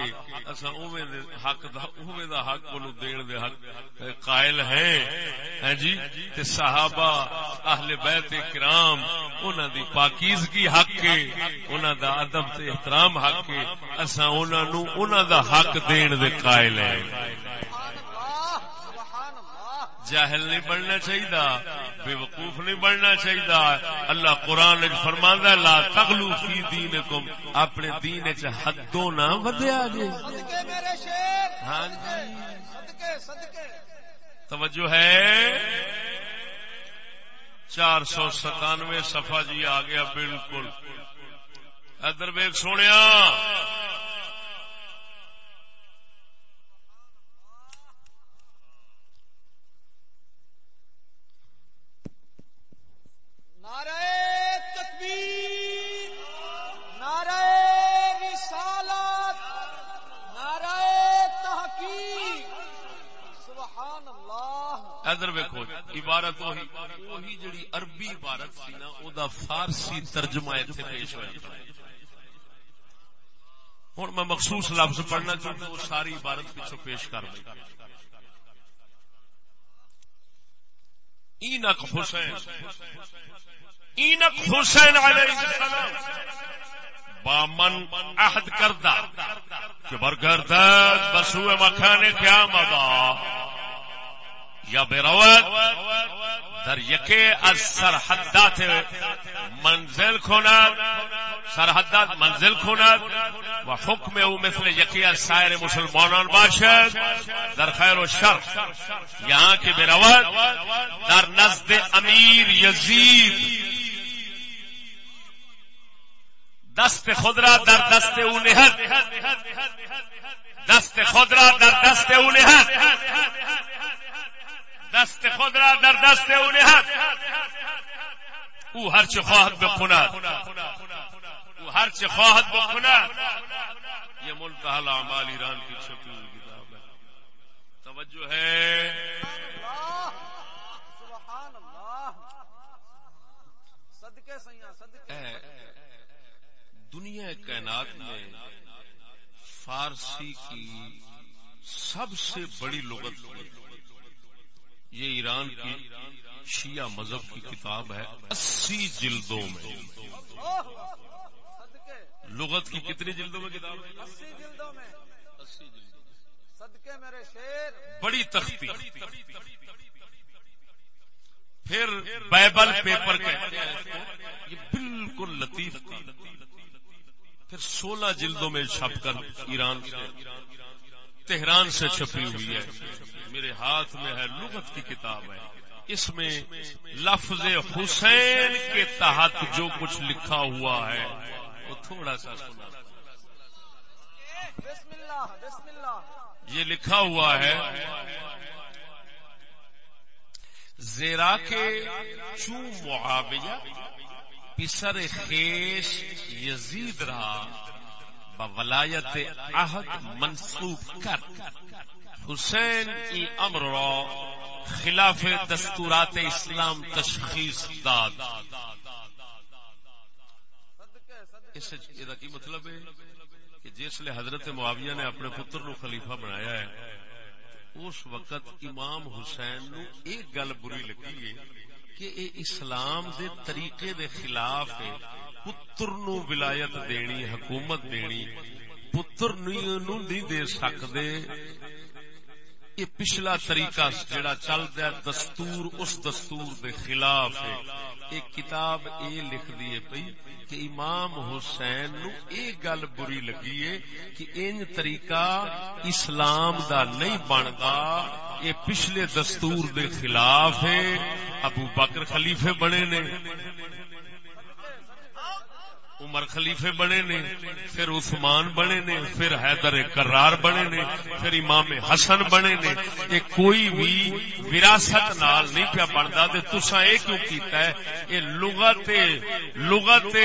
اوویں دے حق دا اوویں دا حق دین دے حق قائل ہیں۔ ہیں جی؟ تے صحابہ اہل بیت کرام، انہاں دی پاکیزگی حق کے انہاں دا ادب تے احترام حق کے اسا انہاں نو انہاں دا حق دین دے قائل ہیں۔ جاہل نہیں بننا چاہیے بے وقوف نہیں بننا چاہیے اللہ قرآن فرما لا تغلو فی دینکم۔ اپنے دین چ حدوں نہ ودیا جی ہاں جی۔ توجہ ہے۔ چار سو ستانوے سفا جی آ گیا بالکل۔ ادر ویگ سونے نعرہ تکبیر، نعرہ رسالت، نعرہ تحقیق۔ سبحان اللہ ادھر ویکو عبارت وہی وہی جڑی عربی عبارت سی نا، او دا فارسی ترجمہ اتنے پیش ہوا ہوں میں مخصوص لفظ پڑھنا چاہتا وہ ساری عبارت پیچھو پیش کر دیں اینک حسین۔ اینک حسین علیہ السلام بامن عہد کردہ، کہ برگردت بسوء مکان کیا مدا یا بیروت در یکی از سرحدات منزل کند سرحدات منزل کند و حکم او مثل یکی از سایر مسلمانان باشد۔ در خیر و شر، یہاں کی بیروت در نزد امیر یزید دست خود را در دست او دست خود را در دست او دست خود را در دست او نهد. او هر چه خواهد بکند او هر چه خواهد بکند یہ ملتحل اعمال ایران کی چھپی ہوئی کتاب ہے. توجہ ہے. دنیا کائنات میں فارسی کی سب سے بڑی لغت یہ ایران کی شیعہ مذہب کی کتاب ہے اسی جلدوں میں۔ لغت کی کتنی جلدوں میں کتاب بڑی تختی۔ پھر بائبل پیپر کہتے ہیں یہ بالکل لطیف تھی۔ پھر سولہ جلدوں میں چھپ کر ایران سے، تہران سے چھپی ہوئی ہے۔ میرے ہاتھ میں ہے لغت کی کتاب ہے۔ اس میں لفظ حسین کے تحت جو کچھ لکھا ہوا ہے، وہ تھوڑا سا سنا۔ یہ لکھا ہوا ہے، زیرا کے چو معاویہ پسر خیش یزید رہا ولایت عہد منسوخ کر۔ حسین ای امر را خلاف دستورات اسلام تشخیص داد۔ اس کی مطلب ہے کہ جس لیے حضرت معاویہ نے اپنے پتر نو خلیفہ بنایا ہے، اس وقت امام حسین نو ایک گل بری لگی ہے۔ کہ اے اسلام دے طریقے دے خلاف ہے، پتر نو ولایت دینی، حکومت دینی، پتر نو نہیں دے سکتے یہ پچھلا طریقہ جڑا چل دیا دستور، اس دستور دے خلاف ہے۔ ایک کتاب اے لکھ دیے پئی کہ امام حسین نو اے گل بری لگی ہے کہ ان طریقہ اسلام دا نہیں بنتا یہ پچھلے دستور دے خلاف ہے۔ ابو بکر خلیفے بنے نے۔ عمر خلیفے بنے نے، پھر عثمان بنے نے، پھر حیدر کرار بنے نے، پھر امام حسن بنے نے۔ یہ کوئی بھی وراثت نال نہیں پیا بنتا تسا یہ کیوں کیتا ہے؟ یہ لغت لغت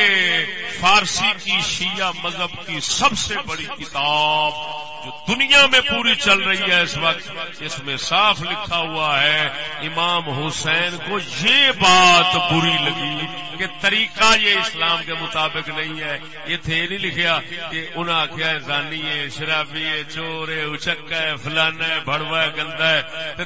فارسی کی شیعہ مذہب کی سب سے بڑی کتاب جو دنیا میں پوری چل رہی ہے اس وقت، اس میں صاف لکھا ہوا ہے، امام حسین کو یہ بات بری لگی کہ طریقہ یہ اسلام کے مطابق نہیں ہے۔ یہ تھے نہیں لکھیا کہ انہاں آخیا زانی ہے، شرابی ہے، چور ہے اچک ہے، فلانا ہے بڑوا ہے، گندا ہے۔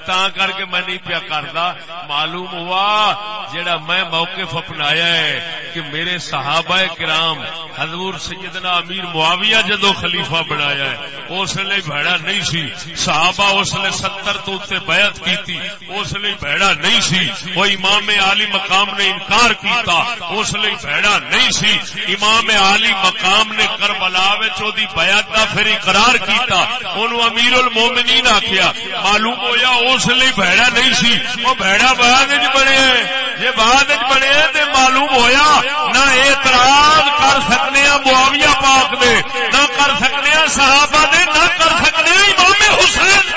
تا کر کے میں نہیں پیا کرتا معلوم ہوا جڑا میں موقف اپنایا ہے کہ میرے صحابہ کرام، حضور سیدنا امیر معاویہ جدو خلیفہ بنایا ہے اس لیے بھڑا نہیں سی۔ صحابہ اس نے ستر تو اتنے بیعت کی تھی اس لیے بھڑا نہیں سی۔ وہ امام عالی مقام نے انکار کیتا۔ اس لیے بھڑا نہیں سی۔ امام عالی مقام نے کربلا دی بیعت کا پھر اقرار کیتا۔ انہوں امیر المومنین آخیا معلوم ہویا اس لیے بھڑا نہیں سی۔ وہ بھڑا بعد بنے جی بعد بنے تو معلوم ہویا، نہ اعتراض کر سکنے معاویہ پاک دے، نہ کر سکنے صحابہ دے۔ نہ کر سکنے امام حسین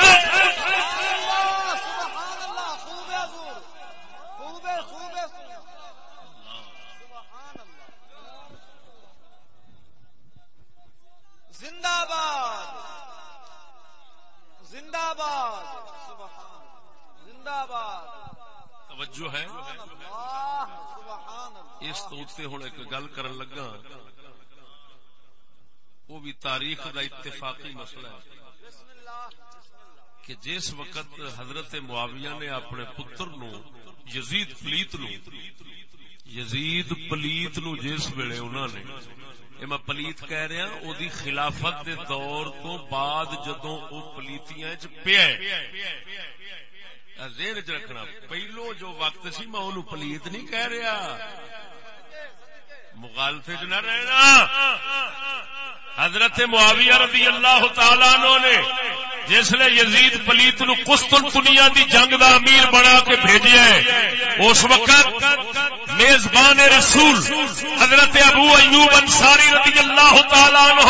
زندہ باد زندہ باد زندہ باد توجہ ہے۔ اس تو ہوں ایک گل کرن لگا۔ وہ بھی تاریخ کا اتفاقی مسئلہ ہے کہ جس وقت حضرت معاویہ نے اپنے پتر نو، یزید پلیت نو، یزید پلیت نو جس ویلے انہوں نے یہ میں پلیت کہہ رہا او دی خلافت دے دور تو بعد جدوں او پلیتیاں چ پیا ذہن چ رکھنا، پہلو جو وقت سی میں انہوں پلیت نہیں کہہ رہا۔ مغالفے چ نہ رہنا۔ حضرت معاویہ رضی اللہ تعالیٰ عنہ نے جس نے یزید پلیت نو قسطنطنیہ دی جنگ دا امیر بنا کے بھیجیا ہے، اس وقت میزبان رسول حضرت ابو ایوب انصاری رضی اللہ تعالیٰ عنہ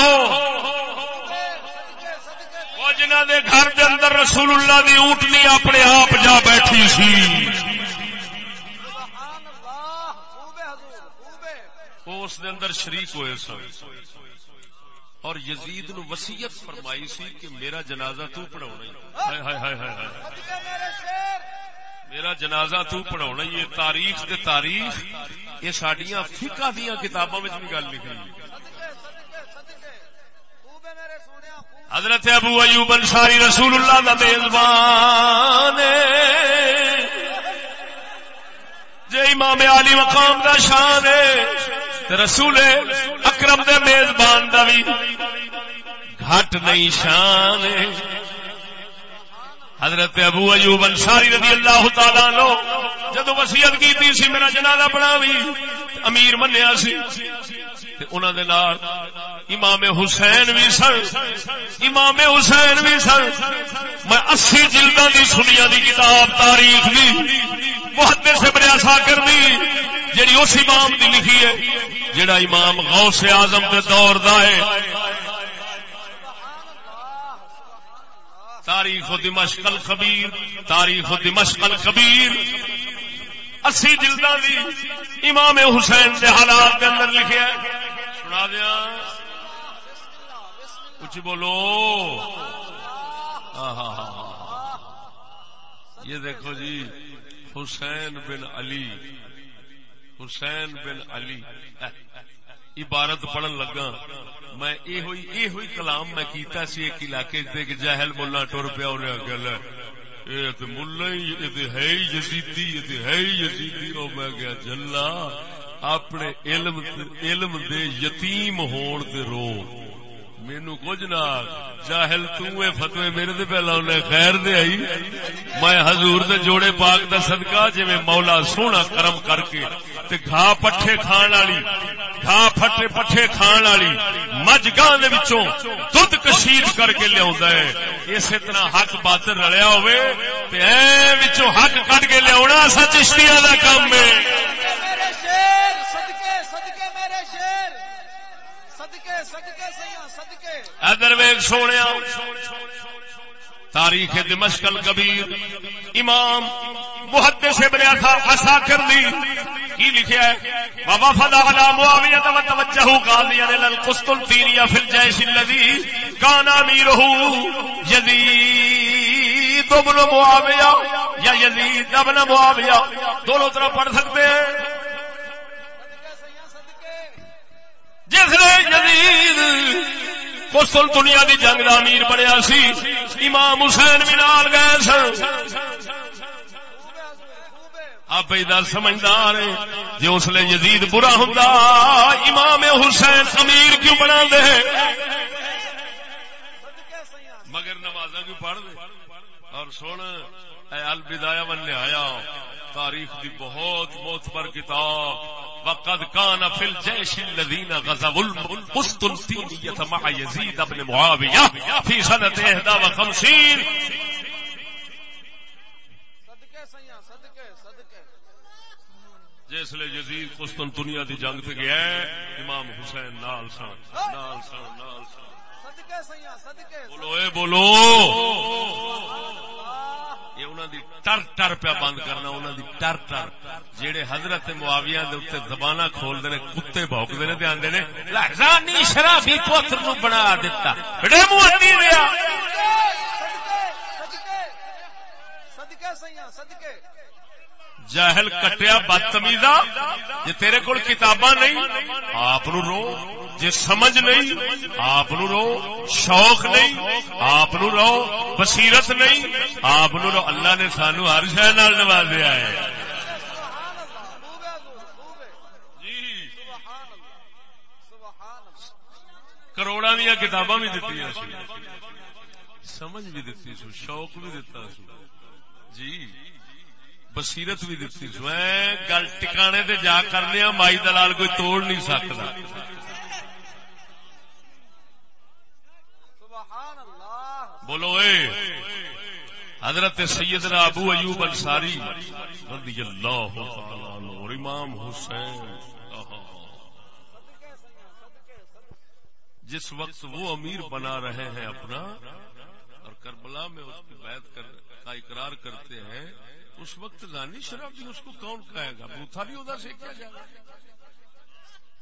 جنہ دے گھر دے اندر رسول اللہ دی اونٹنی اپنے آپ جا بیٹھی سی سبحان اللہ خوبے حضور خوبے وہ اس دے اندر شریک ہوئے سن۔ اور یزید نو وسیعت فرمائی سی کہ میرا جنازہ تو پڑھاونا میرا جنازہ تو پڑھاونا ہی ہے۔ تاریخ تے تاریخ، یہ ساڈیاں فقہ دیاں کتاباں وچ بھی گل لکھی۔ حضرت ابو ایوب انصاری رسول اللہ دا میزبان جے امام علی مقام دا شان ہے۔ رسول اکرم دے میزبان دا بھی گھٹ نہیں شان حضرت ابو ایوب انصاری رضی اللہ تعالیٰ لو جدو وسیعت کی سی، میرا جنازہ پڑھا بھی، امیر منیا سی۔ تے انہاں دے نال امام حسین بھی سن، امام حسین بھی سن۔ میں اسی جلداں دی سنیا دی کتاب، تاریخ دی محدث سے بڑا ساکر دی جڑی اس امام دی لکھی ہے جڑا امام غوث اعظم دے دور دا ہے۔ تاریخ و دمشق الخبیر، تاریخ و دمشق الخبیر۔ اسی جلدہ دی امام حسین دے حالات کے اندر لکھے ہے۔ سنا دیا۔ کچھ بولو۔ آہا ہا ہا یہ دیکھو جی حسین بن علی۔ حسین بن علی۔ عبارت پڑھن لگا میں یہ ہوئی یہ ہوئی کلام میں کیتا سی، ایک علاقے تے کہ جاہل ملا ٹر پیا انہیں گل یہ تو ملا ہی یہ تو ہے ہی یزیدی یہ تو ہے ہی یزیدی۔ او میں گیا جلا اپنے علم علم دے یتیم ہون تے رو مینو کچھ نہ جاہل تو فتوی میرے تے پہلا انہیں خیر دے آئی۔ میں حضور دے جوڑے پاک دا صدقہ جی میں مولا سونا کرم کر کے تے گھا پٹھے کھان والی، گھا پٹھے پٹھے کھان والی مجھ گاں دے وچوں دودھ کشید کر کے لیا ہے۔ اسی طرح حق باطل رلیا ہوئے تے اے وچوں حق کٹ کے لیا سا چشتیاں دا کام ہے۔ میرے شیر، صدقے صدقے میرے شیر صدقے صدقے سیاں صدقے ادر ویگ سونے تاریخ دمشق الکبیر، امام محدث ابن اثا- اساکر دی کی لکھیا ہے بابا فدا علی معاویہ تو توجہ قاضیہ نے القسطنطینیہ فی الجیش الذی کان امیرہ یزید ابن معاویہ یا یزید ابن معاویہ دونوں طرف پڑھ سکتے ہیں۔ جس نے یزید قسطل دنیا دی جنگ دا امیر بنیا سی۔ امام حسین بھی نال گئے سن۔ آپ سمجھدار جی اس لیے یزید برا ہوں امام حسین امیر کیوں بنا دے مگر نماز کیوں پڑھ دے اور سن البدایا ون آیا تاریخ دی بہت موتبر کتاب وقد کان فی الجیش الذین غزوا القسطنطینیہ مع یزید ابن معاویہ فی سنت 51 جس لیے یزید قسطن دنیا دی جنگ تے گیا ہے امام حسین نال سان نال سان نال سان۔ بولو اے بولو۔ یہ انہاں دی ٹر ٹر پیا بند کرنا انہوں دی ٹر ٹر۔ جہے حضرت معاویہ دے اتنے زباناں کھول دے کتے بھوکدے نے تے آندے نے لہزانی شرابی پوتر نو بنا دتا۔ بڑے منہ اٹی صدقے صدقے صدقے۔ جاہل کٹیا بدتمیزا جی تیرے کول کتاباں نہیں؟ آپ رو جی سمجھ نہیں، آپ رو، شوق نہیں، آپ رو، بصیرت نہیں، آپ رو۔ اللہ نے سانو ہر شہر نوازیا ہے۔ جی۔ کروڑا دیا کتاباں بھی دیتی سمجھ بھی دیتی سو شوق بھی دتا سو جی۔ بصیرت بھی دتی سو. گل ٹکانے تے جا کرنے مائی دلال کوئی توڑ نہیں سکتا. بولو اے، حضرت سیدنا ابو ایوب انصاری رضی اللہ اور امام حسین. جس وقت وہ امیر بنا رہے ہیں اپنا اور کربلا میں اس کی بیعت کا اقرار کرتے ہیں اس وقت رانی شرابی اس کو کون کہے گا؟ بوتھا بھی ہوتا سے کیا جائے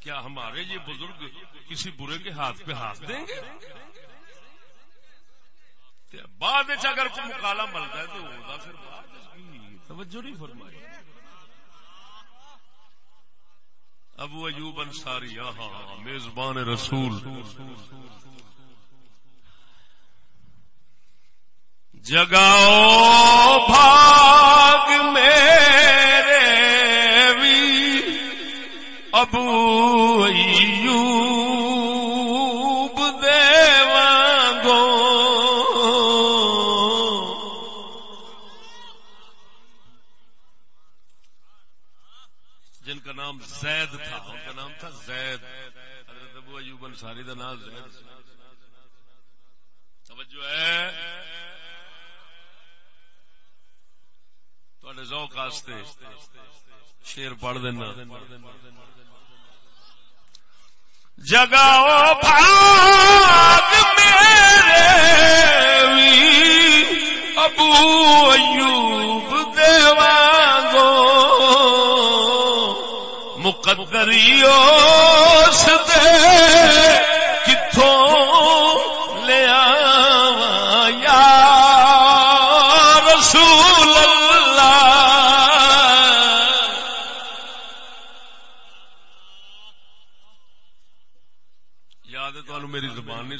کیا ہمارے یہ بزرگ کسی برے کے ہاتھ پہ ہاتھ دیں گے؟ بعد اگر کوئی مکالا ملتا ہے تو پھر توجہ نہیں فرمائی۔ ابو ایوب انصاری ہاں میزبان رسول۔ جگاؤ بھاگ میرے بھی ابو ایوب دیوانگو جن کا نام زید تھا، ان کا نام تھا زید۔ حضرت ابو ایوب انصاری کا نام زید۔ توجہ ہے۔ تھوڑے ذوق واسطے شیر پڑھ دینا۔ جگاؤ بھاگ میرے وی ابو ایوب دیوانگو مقدریو دے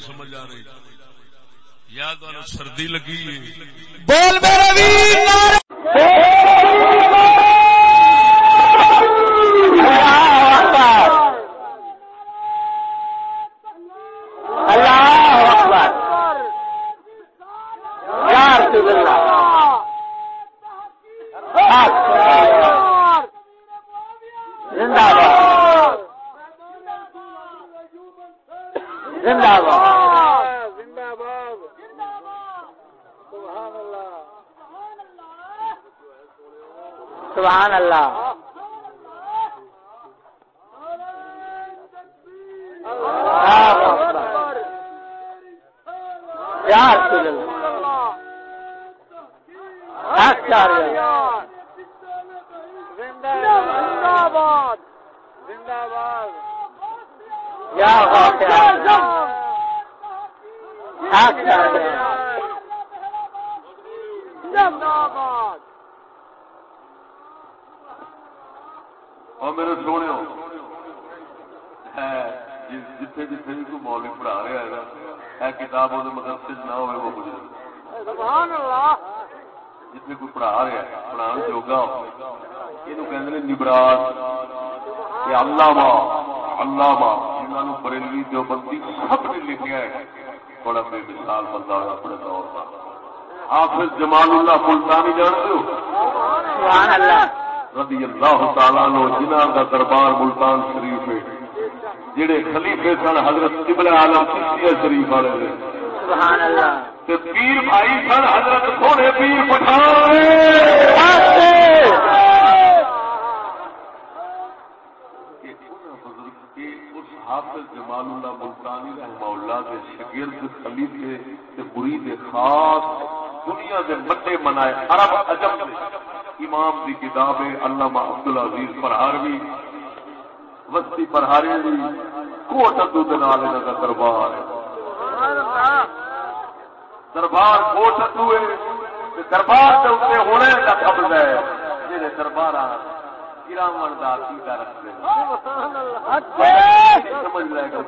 کتوں سمجھ آ رہی۔ یا تو سردی لگی۔ بول میرے سبحان اللہ۔ یار زندہ باد زندہ باد کیا زندہ باد۔ اور میرے سونے جتنے جتنے بھی کوئی مولوی پڑھا رہا ہے نا یہ کتاب وہ مدرسے نہ ہوئے وہ کچھ جتنے کوئی پڑھا رہا ہے پڑھا جوگا یہ نبراج یہ علامہ علامہ بریلوی سب نے ہے بڑا بے مثال بندہ اپنے دور کا حافظ جمال اللہ ملتانی جانتے ہو؟ رضی اللہ تعالیٰ نو جنہ کا دربار ملتان شریف ہے جڑے خلیفے سن حضرت قبل عالم چشتیہ شریف والے نے پیر بھائی سن حضرت سونے پیر پٹھان حافظ جمال اللہ ملتانی رحمہ اللہ کے شگرد خلیفے مرید خاص دنیا کے بڑے منائے عرب عجب امام کی کتاب ہے علامہ عبد العزیز فرہاروی وسطی پرہارے بھی کوٹ ادو دال کا دربار۔ دربار کوٹ ادو دربار کے اتنے ہونے کا قبض ہے جہے دربار گراون کا رکھتے سمجھ لے گا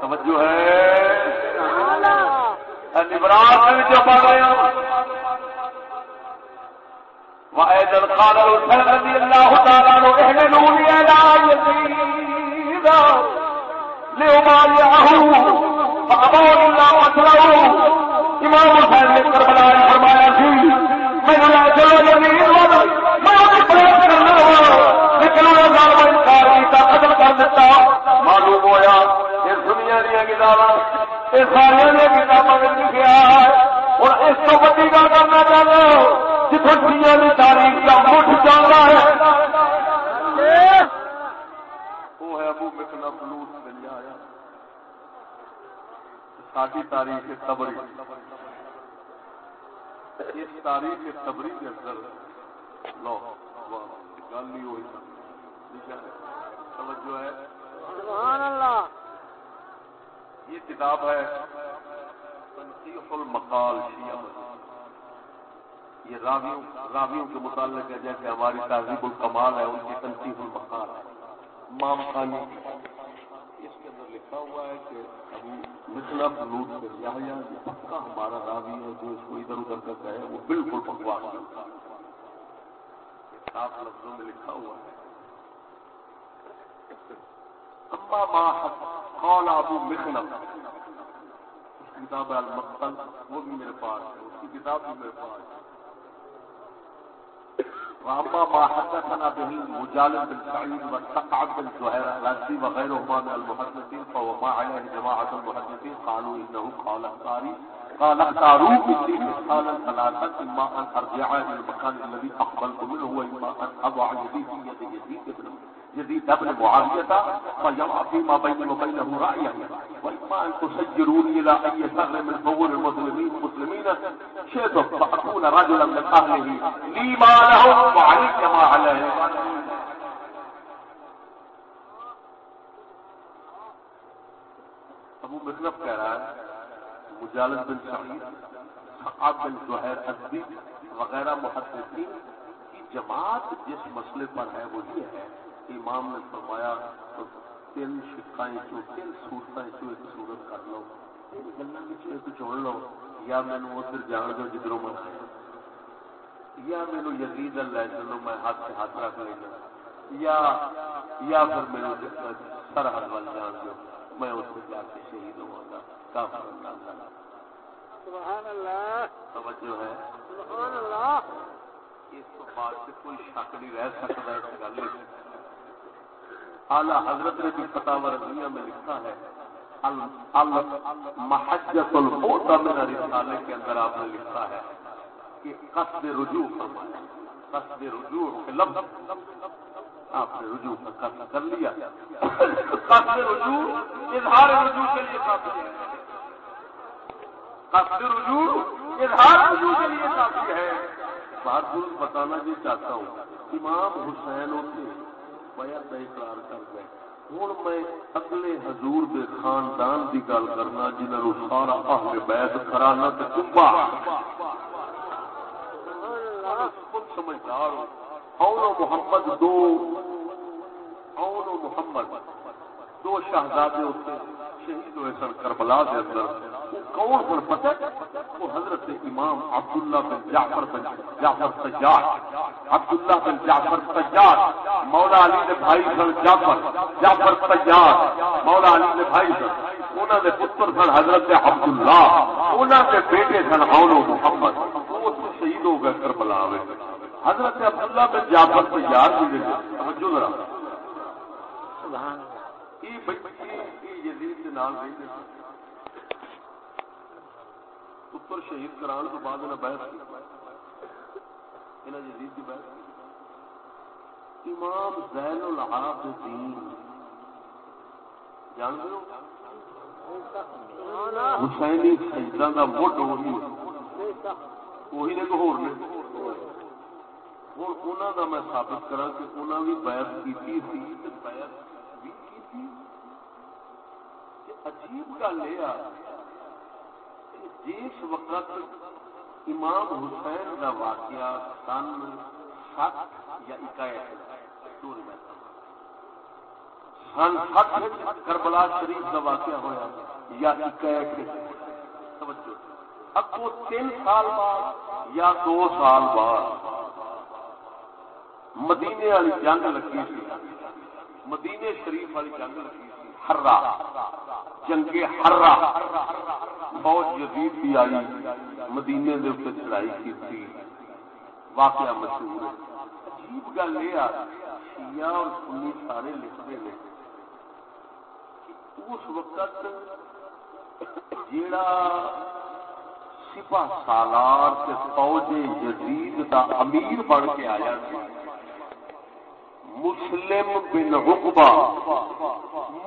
توجہ ہے۔ جو پڑھ رہے ہیں وأيضا قال الحسن رضي الله تعالى عنه اهلنوا لي على يزيد لأبايعه فأبوا إلا قتله امام حسین نے کربلا فرمایا سی میں لا چلو یزید والا میں اپنی پریس کرنا ہوا لیکن انہوں نے ظالم انکار کیا قتل کر دیتا معلوم ہویا یہ دنیا دیا کتاباں یہ ساری کتاباں میں لکھا ہے اور اس کو بڑی گل کرنا چاہتا ہوں دنیا کی تاریخ کا مٹھ جانا ہے وہ ہے ابو مکنا آیا ساری تاریخ تبری اس تاریخ تبری کے اندر لو گل نہیں ہوئی توجہ ہے سبحان اللہ یہ کتاب ہے تنقیح المقال شیعہ یہ راویوں راویوں کے متعلق ہے، جیسے ہماری تہذیب الکمال ہے، ان کی تنقید المقال ہے۔ مام خانی اس کے اندر لکھا ہوا ہے کہ ابھی مطلب مثلا بلوٹ سے یہاں پکا ہمارا راوی ہے، جو اس کو ادھر ادھر کرتا ہے وہ بالکل بکواس کرتا ہے صاف لفظوں میں لکھا ہوا ہے۔ اما ما قال ابو مخنم کتاب المقتل، وہ بھی میرے پاس ہے۔ اس کی کتاب بھی میرے پاس ہے۔ واما ما حدثنا به مجالد بن سعيد والسقعد بن زهير الاسدي وغيرهما من المحدثين فهو ما عليه جماعه المحدثين قالوا انه قال القاري قال اختاروا مني حالا ثلاثه اما ان ارجع الى المكان الذي اقبلت منه واما ان اضع يدي في يد يزيد بن يزيد بن معاويه فيضع فيما بيني وبينه رايه واما ان تسجروني الى اي سر من فور المسلمين المسلمين شئت فاكون رجلا من اهله لي ما لهم وعليك ما عليه ابو مطلب کہہ رہا ہے، مجالد بن سعید صحاب بن زہیر ازبی وغیرہ محدثین کی جماعت جس مسئلے پر ہے وہ یہ ہے۔ امام نے فرمایا تین شکائیں چو تین چو ایک صورت کر لو۔ تین گلوں میں ایک چن لو یا مینو ادھر جان دو جدھروں میں یا مینو یزید لے چلو میں ہاتھ سے ہاتھ رکھ لینا یا یا پھر میرے سرحد وال جان دو میں جا کے شہید ہوا گا۔ کافر اللہ سبحان اللہ۔ توجہ ہے۔ سبحان اللہ۔ اس بات سے کوئی شک نہیں رہ سکتا گل اعلی حضرت نے بھی فتح رضیہ میں لکھا ہے محجت المعتمن رسالے کے اندر آپ نے لکھا ہے کہ قصد رجوع فرمایا، قصد رجوع کے لفظ آپ نے رجوع کا قصد کر لیا۔ قصد رجوع، اظہار رجوع کے لیے کافی ہے۔ قصد رجوع، اظہار رجوع کے لیے کافی ہے۔ بات بتانا بھی چاہتا ہوں، امام حسین ہوتے بیعت اقرار کر گئے ہوں میں اگلے حضور دے خاندان دی گل کرنا جنہوں سارا اہل بیت کرانا تے کمبا سمجھدار اون محمد دو اون محمد دو شہزادے اتنے شہید ہوئے سن کربلا دے اندر کون سن پتہ وہ حضرت امام عبداللہ بن جعفر بن جعفر سجاد۔ عبداللہ بن جعفر سجاد مولا علی نے بھائی سن جعفر جعفر سجاد مولا علی نے بھائی سن۔ انہوں نے پتر سن حضرت عبداللہ انہوں کے بیٹے سن اون محمد۔ وہ شہید ہو گئے کربلا میں حضرت عبداللہ بن جعفر سجاد بھی توجہ ذرا۔ سبحان یہ بچی یزید کے نام نہیں پتر شہید کران تو بعد بحث جدید کی بحث کی۔ امام زین العابدین۔ جان دو حسینی سجدہ کا مٹ وہی وہی نے تو ہور نے۔ ہوں انہوں کا میں ثابت کرا کہ انہوں نے بحث کی بحث بھی کی عجیب گل یہ جس وقت امام حسین کا واقعہ سن سات یا سن سات کربلا شریف کا واقعہ ہوا یا اکاٹ اب تین سال بعد یا دو سال بعد مدینے والی جنگ لگی سی، مدینے شریف والی جنگ لگی ہرا جنگ ہرا فوج یزید بھی آئی مدینے دے اوپر چڑھائی کی واقعہ مشہور ہے۔ عجیب گل یہ شیعہ اور سنی سارے لکھتے ہیں اس وقت جیڑا سپا سالار سے فوج یزید دا امیر بن کے آیا تھا مسلم بن حقبہ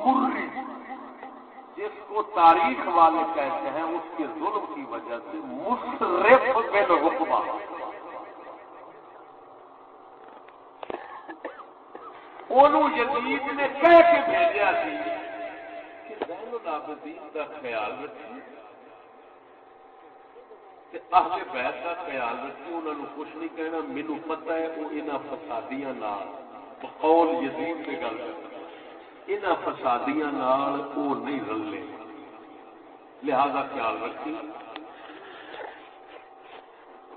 مری جس کو تاریخ والے کہتے ہیں، اس کے ظلم کی وجہ سے مصرف بن حقبہ رقبہ یزید نے کہہ کے بھیجا سی کہ زین العابدین کا خیال رکھیے اہل بیت کا خیال رکھیے انہوں نے کچھ نہیں کہنا مینو پتا ہے، وہ انہوں فسادیاں بقول یزید سے گل ان فسادیاں وہ نہیں رلے۔ لہذا خیال رکھیں۔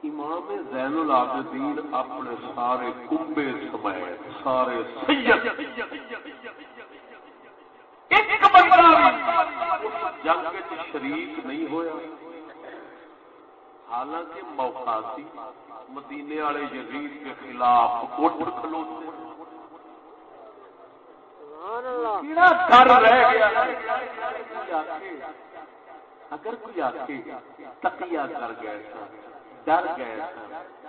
امام زین العابدین اپنے سارے کمبے سمے سارے سید۔ جنگ شریک نہیں ہویا۔ حالانکہ موقع سی، مدینے والے یزید کے خلاف اٹھ کھلوتے۔ ڈر رہ گیا اگر کوئی آخے تکیا کر گئے ڈر گئے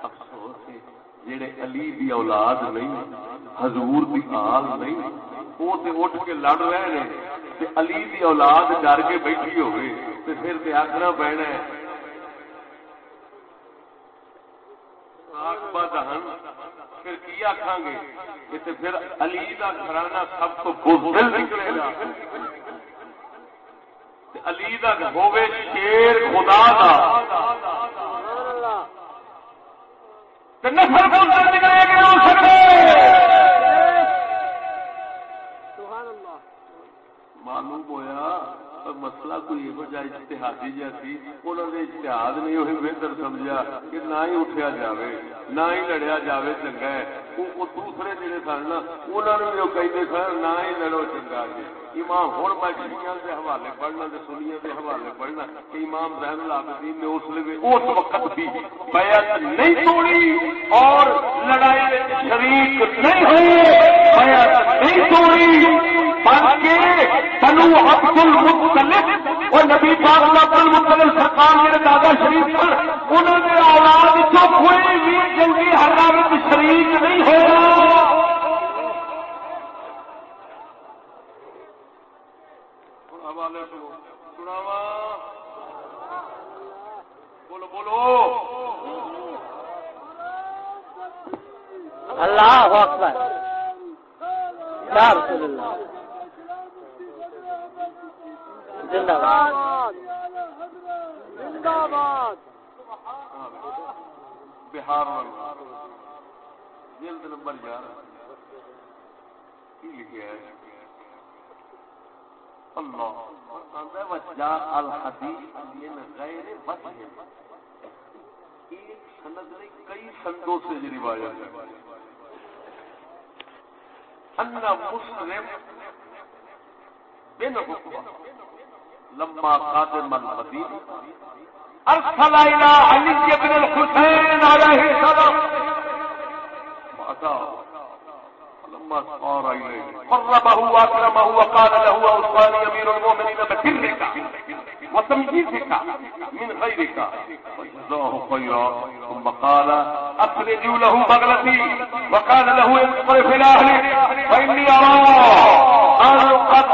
افسوس جڑے علی دی اولاد نہیں، حضور دی آل نہیں، وہ تے اٹھ کے لڑ رہے ہیں۔ تے علی دی اولاد ڈر کے بیٹھی ہوئے، تے پھر تے آخنا پینا ہے آخان گے کہ پھر علی کا گھرانہ سب تو بزدل نکلے گا۔ علی کا ہوے شیر خدا کا نسل بزدل نکلے گا معلوم ہوا مسئلہ کوئی یہ جائے اشتہادی جہاں سی انہوں نے اشتہاد نہیں ہوئی بہتر سمجھا کہ نہ ہی اٹھیا جاوے، نہ ہی لڑیا جاوے چنگا ہے۔ وہ دوسرے جڑے سن نا انہوں نے جو کہتے سن، نہ ہی لڑو چنگا جی امام ہوں میں شیئر کے حوالے پڑھنا تے سنیا کے حوالے پڑھنا کہ امام زین العابدین نے اس لیے اس وقت بھی بیعت نہیں توڑی اور لڑائی شریک نہیں ہوئی بیعت نہیں توڑی۔ بلکہ بنو عبد المطلف اور نبی پاک کا عبد المطلف سرکار میرے دادا شریف پر، انہوں نے اولاد جو کوئی بھی جنگی حرارت شریک نہیں ہوا بولو بولو اللہ اکبر۔ یا رسول اللہ۔ زندہ باد۔ زندہ باد۔ بہار جلد نمبر کی لکھا ہے؟ اللہ۔ وجہ الحدیث من غیر وجہ ایک سند نے کئی سندوں سے یہ روایت ہے۔ ان مسلم بن عقبہ۔ لما قادم المدینہ أرسل إلى علي بن الحسين عليه السلام. فأتاه. فلما صار إليه قربه وأكرمه وقال له أوصاني أمير المؤمنين بسرك وتمجيدك من غيرك فجزاه خيرا ثم قال أخرجوا له بغلتي. وقال له انصرف إلى أهلك فإني أرى أن قد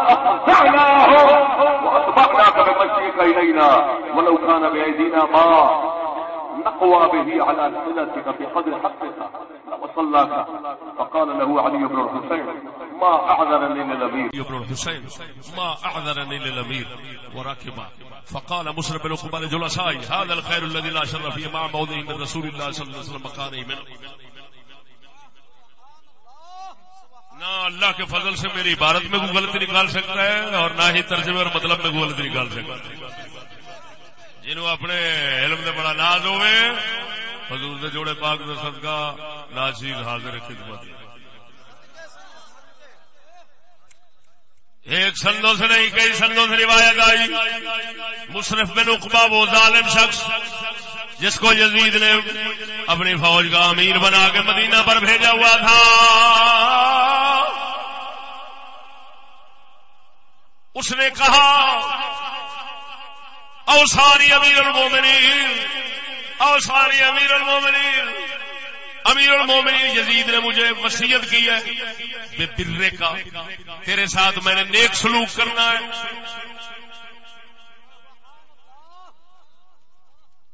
بمشيك إلينا ولو كان بأيدينا ما نقوى به على صلتك بقدر حقك وصلاك فقال له علي بن الحسين ما أعذرني للأمير ابن الحسين ما أعذرني للأمير وركب فقال مسلم بن عقبة لجلسائي هذا الخير الذي لا شر فيه مع موضعه من رسول الله صلى الله عليه وسلم مكانه منه نہ اللہ کے فضل سے میری عبارت میں کوئی غلطی نکال سکتا ہے اور نہ ہی ترجمے اور مطلب میں کوئی غلطی نکال سکتا ہے۔ جنہوں اپنے علم دے بڑا ناز ہوئے، حضور دے جوڑے پاک دے صدقہ، ناچیز حاضر خدمت۔ ایک سندوں سے نہیں، کئی سندوں سے روایت آئی۔ مصرف بن اقبا وہ ظالم شخص جس کو یزید نے اپنی فوج کا امیر بنا کے مدینہ پر بھیجا ہوا تھا۔ اس نے کہا اوساری امیر المومنین اوساری امیر المومنین امیر المومنین، یزید نے مجھے وسیعت کی ہے۔ بے برے کا، تیرے ساتھ میں نے نیک سلوک کرنا ہے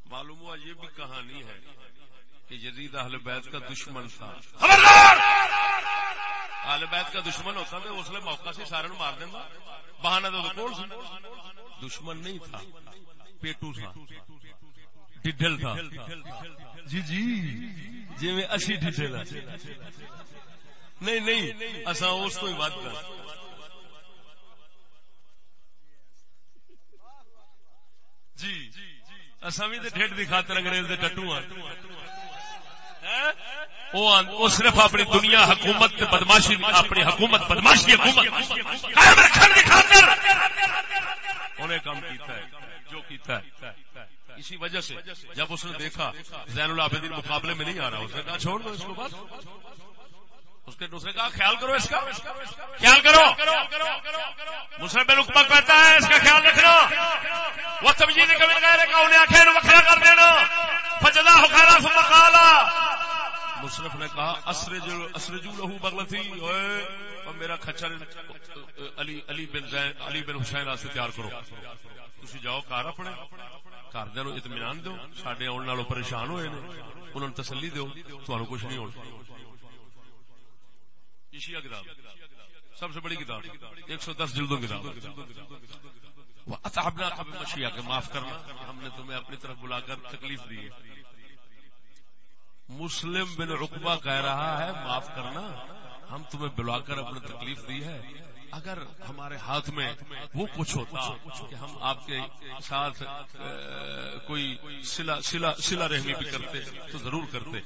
معلوم ہوا یہ بھی کہانی ہے یزید اہل بیت کا دشمن تھا۔ خبردار! اہل بیت کا دشمن ہوتا تو اس لیے موقع سے سارے مار دینا۔ بہانا تو کون سی دشمن نہیں تھا پیٹو تھا ڈڈل تھا۔ جی جی جی میں اسی ڈڈل نہیں نہیں اصا اس کو ہی بات کر۔ جی اصا بھی ڈیڈ کی خاطر انگریز کے ٹٹو ہاں وہ صرف اپنی دنیا حکومت بدماشی اپنی حکومت بدماشی حکومت انہیں کام کیتا ہے۔ جو کیتا ہے۔ اسی وجہ سے جب اس نے دیکھا زین العابدین مقابلے میں نہیں آ رہا، اس نے کہا چھوڑ دو اس کو بات اس کے دوسرے کہا خیال کرو اس کا۔ خیال کرو۔ مسلم بن رقبہ کہتا ہے، اس کا خیال رکھنا۔ وہ تبجیل کبھی لگائے کا انہیں آخر وکھرا کر دینا۔ فجدا ہو خیرا ثم قالا۔ مصرف نے کہا اسرجو لہو بغلتی اوئے، اور میرا کھچر، علی علی بن زین علی بن حسین واسطے تیار کرو۔ تسی جاؤ گھر اپنے۔ گھر دے اطمینان دو سڈے آن والوں پریشان ہوئے نے۔ انہوں نے تسلی دو تمہیں کچھ نہیں ہونا۔ ایشیا کتاب، سب سے بڑی کتاب، ایک سو دس جلدوں کتاب۔ اتحبنا مشیا کے معاف کرنا، ہم نے تمہیں اپنی طرف بلا کر تکلیف دی ہے۔ مسلم بن رقبہ کہہ رہا ہے، معاف کرنا، ہم تمہیں بلا کر اپنی تکلیف دی ہے۔ اگر ہمارے ہاتھ میں وہ کچھ ہوتا کہ ہم آپ کے ساتھ کوئی سلا رحمی بھی کرتے، تو ضرور کرتے۔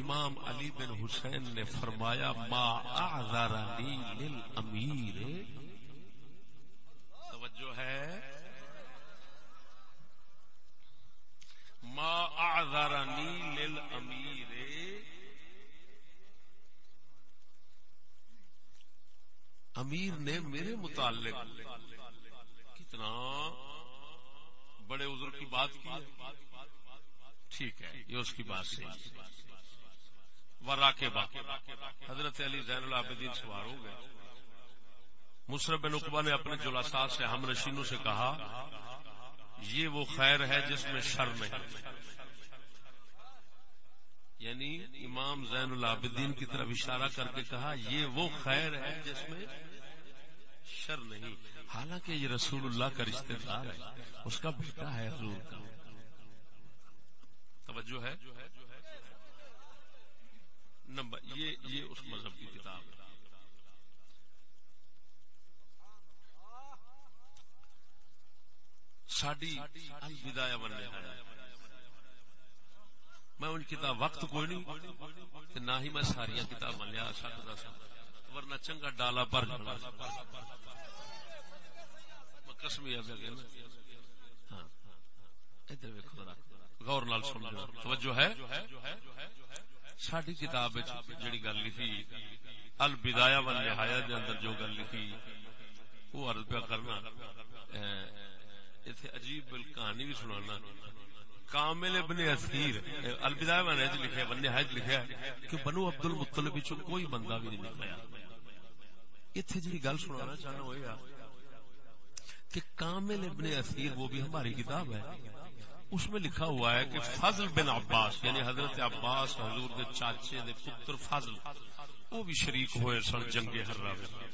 امام علی بن حسین نے فرمایا، ما اعذرنی للامیر. توجہ ہے۔ ما اعذرنی للامیر. امیر نے میرے متعلق کتنا بڑے عذر کی بات کی ٹھیک ہے، یہ اس کی بات سے ورا کے بعد حضرت علی زین العابدین سوار ہو گئے۔ مصرف بن اقبا نے اپنے جلاسات سے ہم نشینوں سے کہا، یہ وہ خیر ہے جس میں شر نہیں۔ یعنی امام زین العابدین کی طرف اشارہ کر کے کہا، یہ وہ خیر ہے جس میں شر نہیں۔ حالانکہ یہ رسول اللہ کا رشتہ دار ہے۔ اس کا بیٹا ہے حضور کا۔ توجہ ہے۔ نمبر یہ یہ اس مذہب کی کتاب ہے۔ ساڈی الوداع میں ان کتاب وقت کوئی نہیں نہ ہی میں ساری کتاب لیا سکتا سا۔ ورنہ چنگا ڈالا پر جانا قسمیا پہ ہاں۔ ادھر ذرا۔ غور نال توجہ ہے؟ ساری کتاب جڑی گل لکھی البدایا و دے اندر جو گل لکھی، وہ عرض پہ کرنا۔ اتنے عجیب کہانی بھی سنانا۔ کامل ابن اثیر البدایا و نہایا لکھا ہے نہایت لکھا ہے کہ بنو عبد المطلب وچوں کوئی بندہ بھی نہیں نکلیا اتنے جی گل سنانا چاہنا ہوئے کہ کامل ابن اثیر وہ بھی ہماری کتاب ہے۔ اس میں لکھا ہوا ہے کہ فضل بن عباس یعنی حضرت عباس حضور دے چاچے دے پتر فضل، وہ بھی شریک ہوئے سن جنگ ہررا میں۔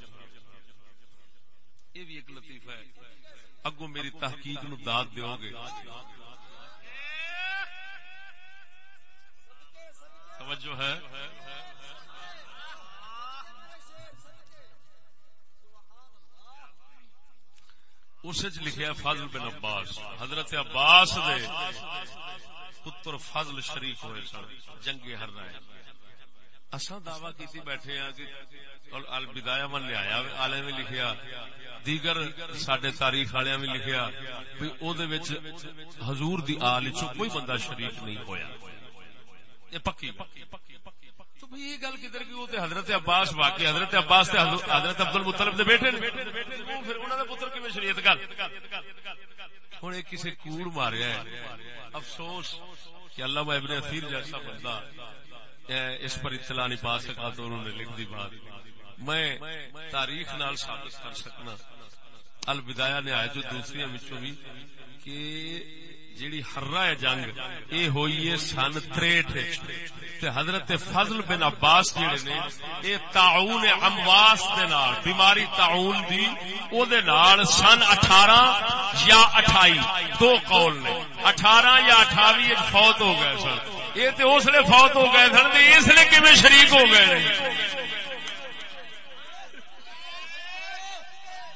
یہ بھی ایک لطیفہ ہے۔ اگو میری تحقیق نو داد دیو گے۔ توجہ ہے۔ اس لکھیا فضل بن عباس، حضرت عباس دے پتر فضل شریف ہوئے سن، جنگے ہر رہے اصا دعوی کیتی بیٹھے ہیں کہ البدایا من لیا آلے میں لکھیا، دیگر سڈے تاریخ والے بھی لکھیا بھی او دے وچ حضور دی آل چ کوئی بندہ شریک نہیں ہویا۔ یہ پکی تو بھئی یہ گل کدھر کی؟ وہ حضرت عباس واقعی، حضرت عباس تے حضرت عبد المطلب دے بیٹے پھر انہوں نے پتر کیون شریعت گل؟ ہوں ایک کسی کوڑ ماریا ہے۔ افسوس کہ اللہ ابن اثیر جیسا بندہ اس پر اطلاع نہیں پا سکا تو انہوں نے لکھ دی بات۔ میں تاریخ نال ثابت کر سکنا۔ البدایا نے آئے جو دوسری بھی کہ جیڑی ہررا ہے جنگ، اے ہوئی ہے سن تریٹ تے حضرت فضل بن عباس جیڑے نے، اے تعاون امواس دے نال، بیماری تعاون دی، او دے نال سن 18 یا 28 دو قول نے۔ 18 یا 28 ایک فوت ہو گئے سن۔ اے تے اس لیے فوت ہو گئے سن، تے اس لیے کیویں شریک ہو گئے نے؟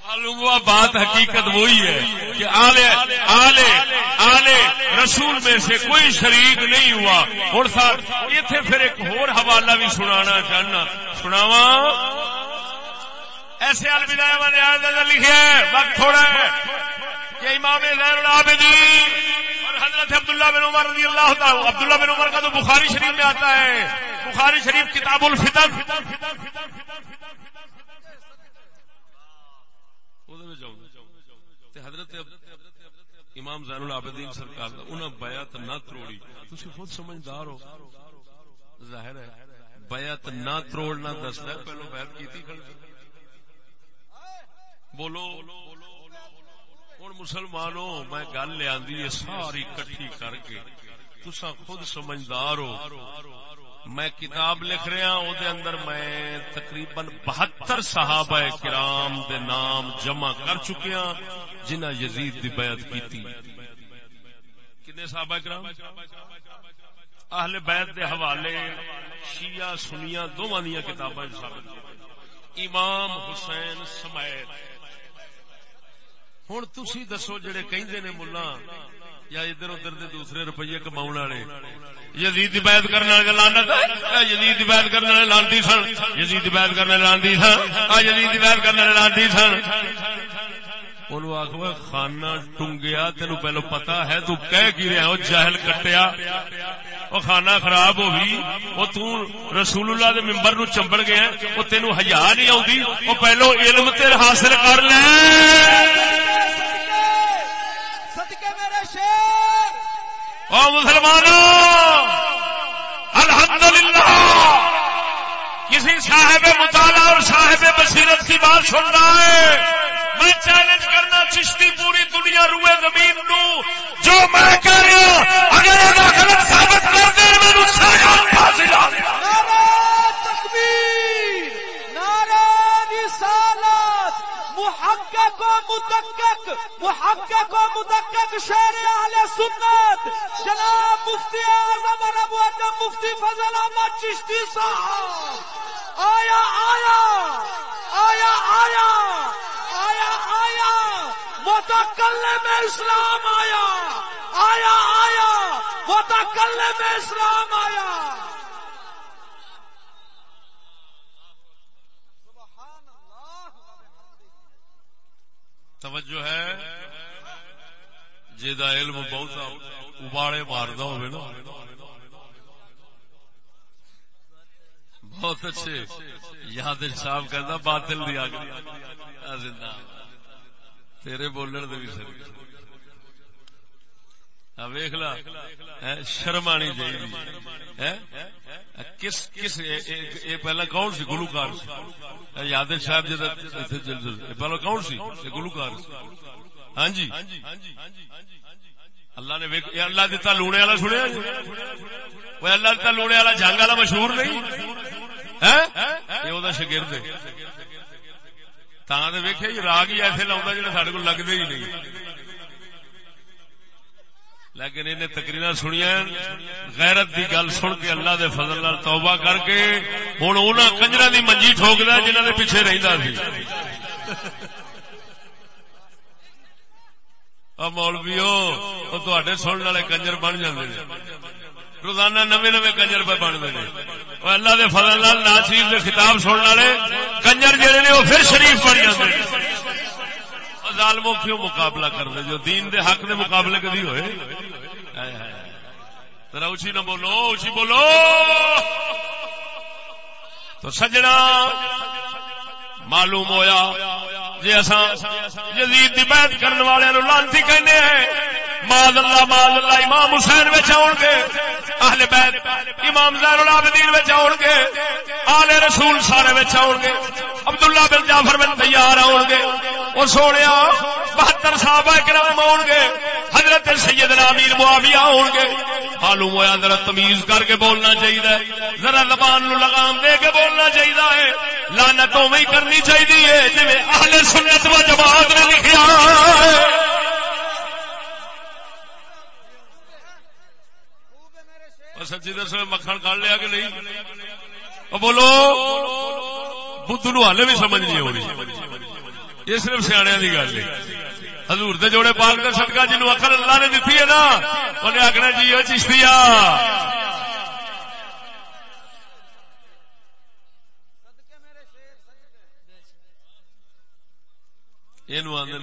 معلوم ہوا بات حقیقت وہی ہے کہ آلے آلے آلے رسول میں سے کوئی شریک نہیں ہوا۔ ہوں سر اتنے پھر ایک اور حوالہ بھی سنانا چاہنا۔ سناوا ایسے الوداع نے لکھا ہے، وقت تھوڑا ہے کہ امام زین العابدین اور حضرت عبداللہ بن عمر رضی اللہ تعالی عبداللہ بن عمر کا تو بخاری شریف میں آتا ہے۔ بخاری شریف کتاب الفتن۔ حضرت امام زین العابدین سرکار انہیں بیعت نہ تروڑی۔ تھی خود سمجھدار ہو۔ ظاہر ہے، بیعت نہ تروڑنا دستا ہے، پہلو بیعت کی تھی۔ بولو ہوں مسلمانوں میں گل لیا ساری کٹھی کر کے۔ تسا خود سمجھدار ہو۔ میں کتاب لکھ رہا ہوں دے اندر میں تقریباً بہتر صحابہ کرام دے نام جمع کر چکیا ہاں۔ جنہ یزید دی بیعت کی تھی کنے صحابہ کرام؟ اہل بیعت دے حوالے شیعہ سنیاں دونوں دیا کتاباں ثابت امام حسین سمیت۔ ہوں تھی دسو جڑے کہندے نے ملا یا ادھر ادھر دے دوسرے روپیے کما والے۔ یزید دی بیعت کرنے والے لانت یزید دی بیعت کرنے والے لانتی سن۔ یزید دی بیعت کرنے لانتی سن۔ یزید دی بیعت کرنے لانتی سن۔ انہوں آخو خانہ ٹنگیا تین پہلو پتا ہے تو کہہ کی رہا جہل کٹیا وہ خانہ خراب ہو گئی وہ رسول اللہ دے ممبر نو چمبڑ گیا وہ تینو ہزا نہیں آتی وہ پہلو علم تیر حاصل کر لے مسلمانوں الحمدللہ کسی صاحب مطالعہ اور صاحب بصیرت کی بات سن رہا ہے میں چیلنج کرنا چشتی پوری دنیا روئے زمین نو۔ جو میں کہہ رہا ہوں، اگر غلط ثابت کر دے میرے سایہ حاصل ہاں۔ مدقق، محقق و مدقق شیر اہل سنت۔ جناب مفتی اعظم اور ابو اکرم مفتی فضل احمد چشتی صاحب۔ آیا آیا آیا آیا۔ آیا آیا، متکلم اسلام آیا آیا آیا، متکلم اسلام آیا۔ توجہ ہے جا علم بہت اباڑے ماردا ہو بہت اچھے، یاد صاحب کہنا باطل دی آگ۔ زندہ تیرے بولن دے بھی سر ویخ لا شرم آنی چاہیے کس کس یہ پہلا کون سی گلوکار یاد صاحب جی پہلا کون سی گلوکار ہاں جی اللہ نے اللہ دتا لونے والا سنیا وہ اللہ دتا لونے والا جنگ والا مشہور نہیں یہ وہ شگرد تا ویکیا جی راگ ہی ایسے لاؤں جا سڈے کو لگتے ہی نہیں لیکن انہیں تقریر سنیا غیرت دی گل سن کے اللہ دے فضل نال توبہ کر کے ہوں انہوں کنجر دی منجی ٹھوک دیا جنہوں نے پیچھے رہتا سی مولویو تے سننے والے کنجر بن جاتے ہیں روزانہ نوے نوے کنجر پہ بن بنتے ہیں اللہ دے فضل نال ناچیز دے خطاب سننے والے کنجر جہے نے، وہ پھر شریف بن جاتے ہیں ظالموں کیوں مقابلہ کر دے جو دین دے حق دے مقابلے کدی ہوئے؟ ذرا اچھی نہ بولو اچھی بولو۔ تو سجنا معلوم ہویا جی اصا جدید کی بیعت کرنے والے لانتی کہنے ہیں ماد اللہ ماد اللہ، امام حسین بچ آؤ گے، اہل بیت، امام زیر العابدین بچ آؤ گے، آل رسول سارے بچ آؤ گے، عبداللہ بن جعفر بن تیار آؤ گے وہ سونے بہتر صاحب کرام آؤ گے، حضرت سیدنا امیر معاویہ آؤ گے۔ معلوم ہوا ذرا تمیز کر کے بولنا چاہیے ذرا زبان نو لگام دے کے بولنا چاہیے ہے۔ لانت میں کرنی چاہیے جی اہل سنت و جماعت نے لکھا سچی دس مکھن کر لیا کہ نہیں؟ بولو، بدھ نو ہالے بھی سمجھ نہیں ہو رہی یہ صرف سیاح کی گل ہے۔ ہزور دے جوڑے پال کر سٹکا جنوب اکل اللہ نے دیتی ہے نا، انہیں آخنا جی وہ چشتی یہ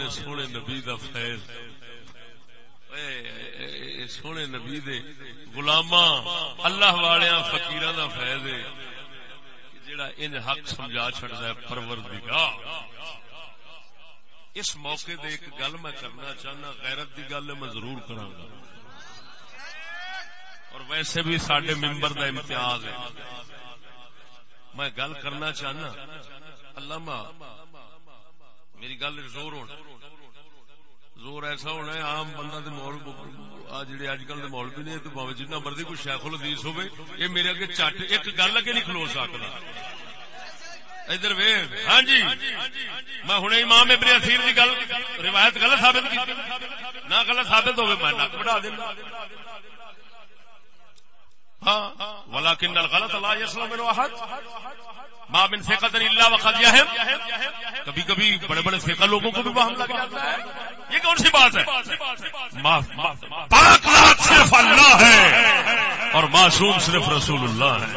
سونے نبی کا فیض۔ سونے نبی دے گلاما اللہ والے فکیر کا فیض ہے جڑا ان حق سمجھا چڑتا ہے پرور اس موقع دے ایک گل میں کرنا چاہنا، غیرت دی گل میں ضرور کروں گا اور ویسے بھی سڈے ممبر دا امتیاز ہے۔ میں گل کرنا چاہنا اللہ میری گل زور ہونا۔ زور ایسا ہونا ہے، عام بندہ مول جڑے اج کل مول بھی نہیں تو جنہ مرضی کوئی شیخ الحدیث ہوئے یہ میرے اگے چٹ ایک گل اگے نہیں کھلو سکتا ادھر ہاں جی۔ میں ہوں امام ابن اثیر کی گل روایت غلط ثابت کی نہ غلط ثابت ہوگی میں نک بڑھا دینا۔ ہاں۔ ولا کن غلط اللہ یسلم احد۔ ماں بن فیقت اللہ وقت کبھی کبھی بڑے بڑے فیقہ لوگوں کو بھی وہم لگ جاتا ہے. یہ کون سی بات ہے؟ پاک صرف اللہ ہے اور معصوم صرف رسول اللہ ہے۔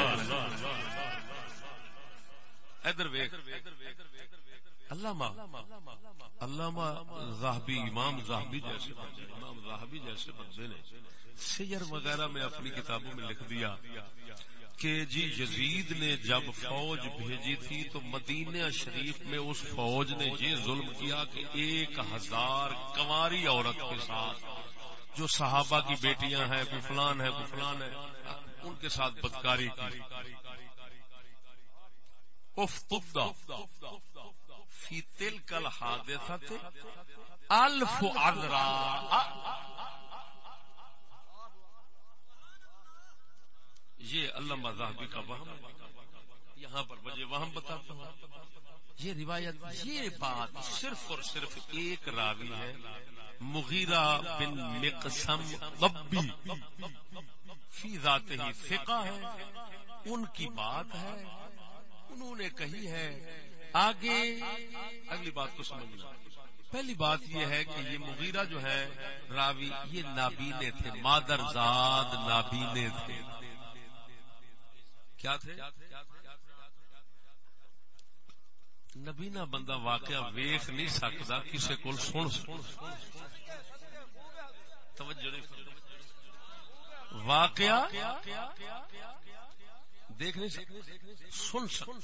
علامہ علامہ زاہبی امام زاہبی جیسے امام زاہبی جیسے بندے نے سیر وغیرہ میں اپنی کتابوں میں لکھ دیا۔ کہ جی یزید نے جب فوج بھیجی تھی تو مدینہ شریف میں اس فوج نے یہ ظلم کیا کہ ایک ہزار کماری عورت کے ساتھ، جو صحابہ کی بیٹیاں ہیں، کوئی فلان ہے، کوئی فلان ہے، ان کے ساتھ بدکاری کی۔ فی تل کل حادثت الف عذرا یہ اللہ مذہبی کا وہم یہاں پر وجہ وہاں بتاتا ہوں۔ یہ روایت، یہ بات صرف اور صرف ایک راوی ہے، مغیرہ بن مقسم غبی فی ذات ہی فقہ ہے، ان کی بات ہے۔ انہوں نے کہی ہے، آگے اگلی بات کو سمجھنا۔ پہلی بات یہ ہے کہ یہ مغیرہ جو ہے، راوی یہ نابینے تھے، مادر زاد نابینے تھے۔ کیا تھے؟ نبینا بندہ واقعہ ویخ نہیں سکتا کسی کو سن توجہ واقعہ دیکھ نہیں سکتا، سن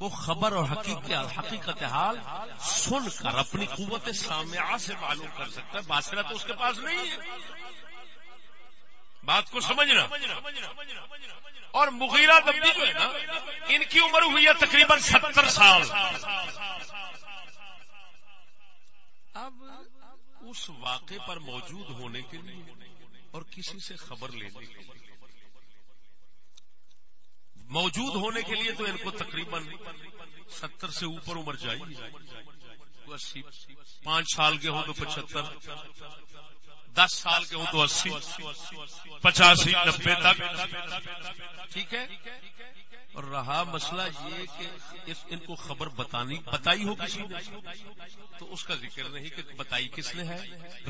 وہ خبر اور حقیقت حقیقت حال سن کر، اپنی قوت سامعہ سے معلوم کر سکتا ہے۔ باسرہ تو اس کے پاس نہیں ہے۔ بات کو سمجھنا۔ اور مغیرہ دبی جو ہے نا، ان کی عمر ہوئی ہے تقریباً ستر سال۔ اب اس واقعے پر موجود ہونے کے لیے اور کسی سے خبر لینے کے لیے۔ موجود ہونے کے لیے تو ان کو تقریباً ستر سے اوپر عمر چاہیے پانچ سال کے ہوں تو پچہتر۔ دس سال کے ہوں تو اسی پچاسی نبے تک۔ ٹھیک ہے؟ اور رہا مسئلہ یہ کہ ان کو خبر بتانی بتائی ہو کسی نے؟ تو اس کا ذکر نہیں کہ بتائی کس نے ہے؟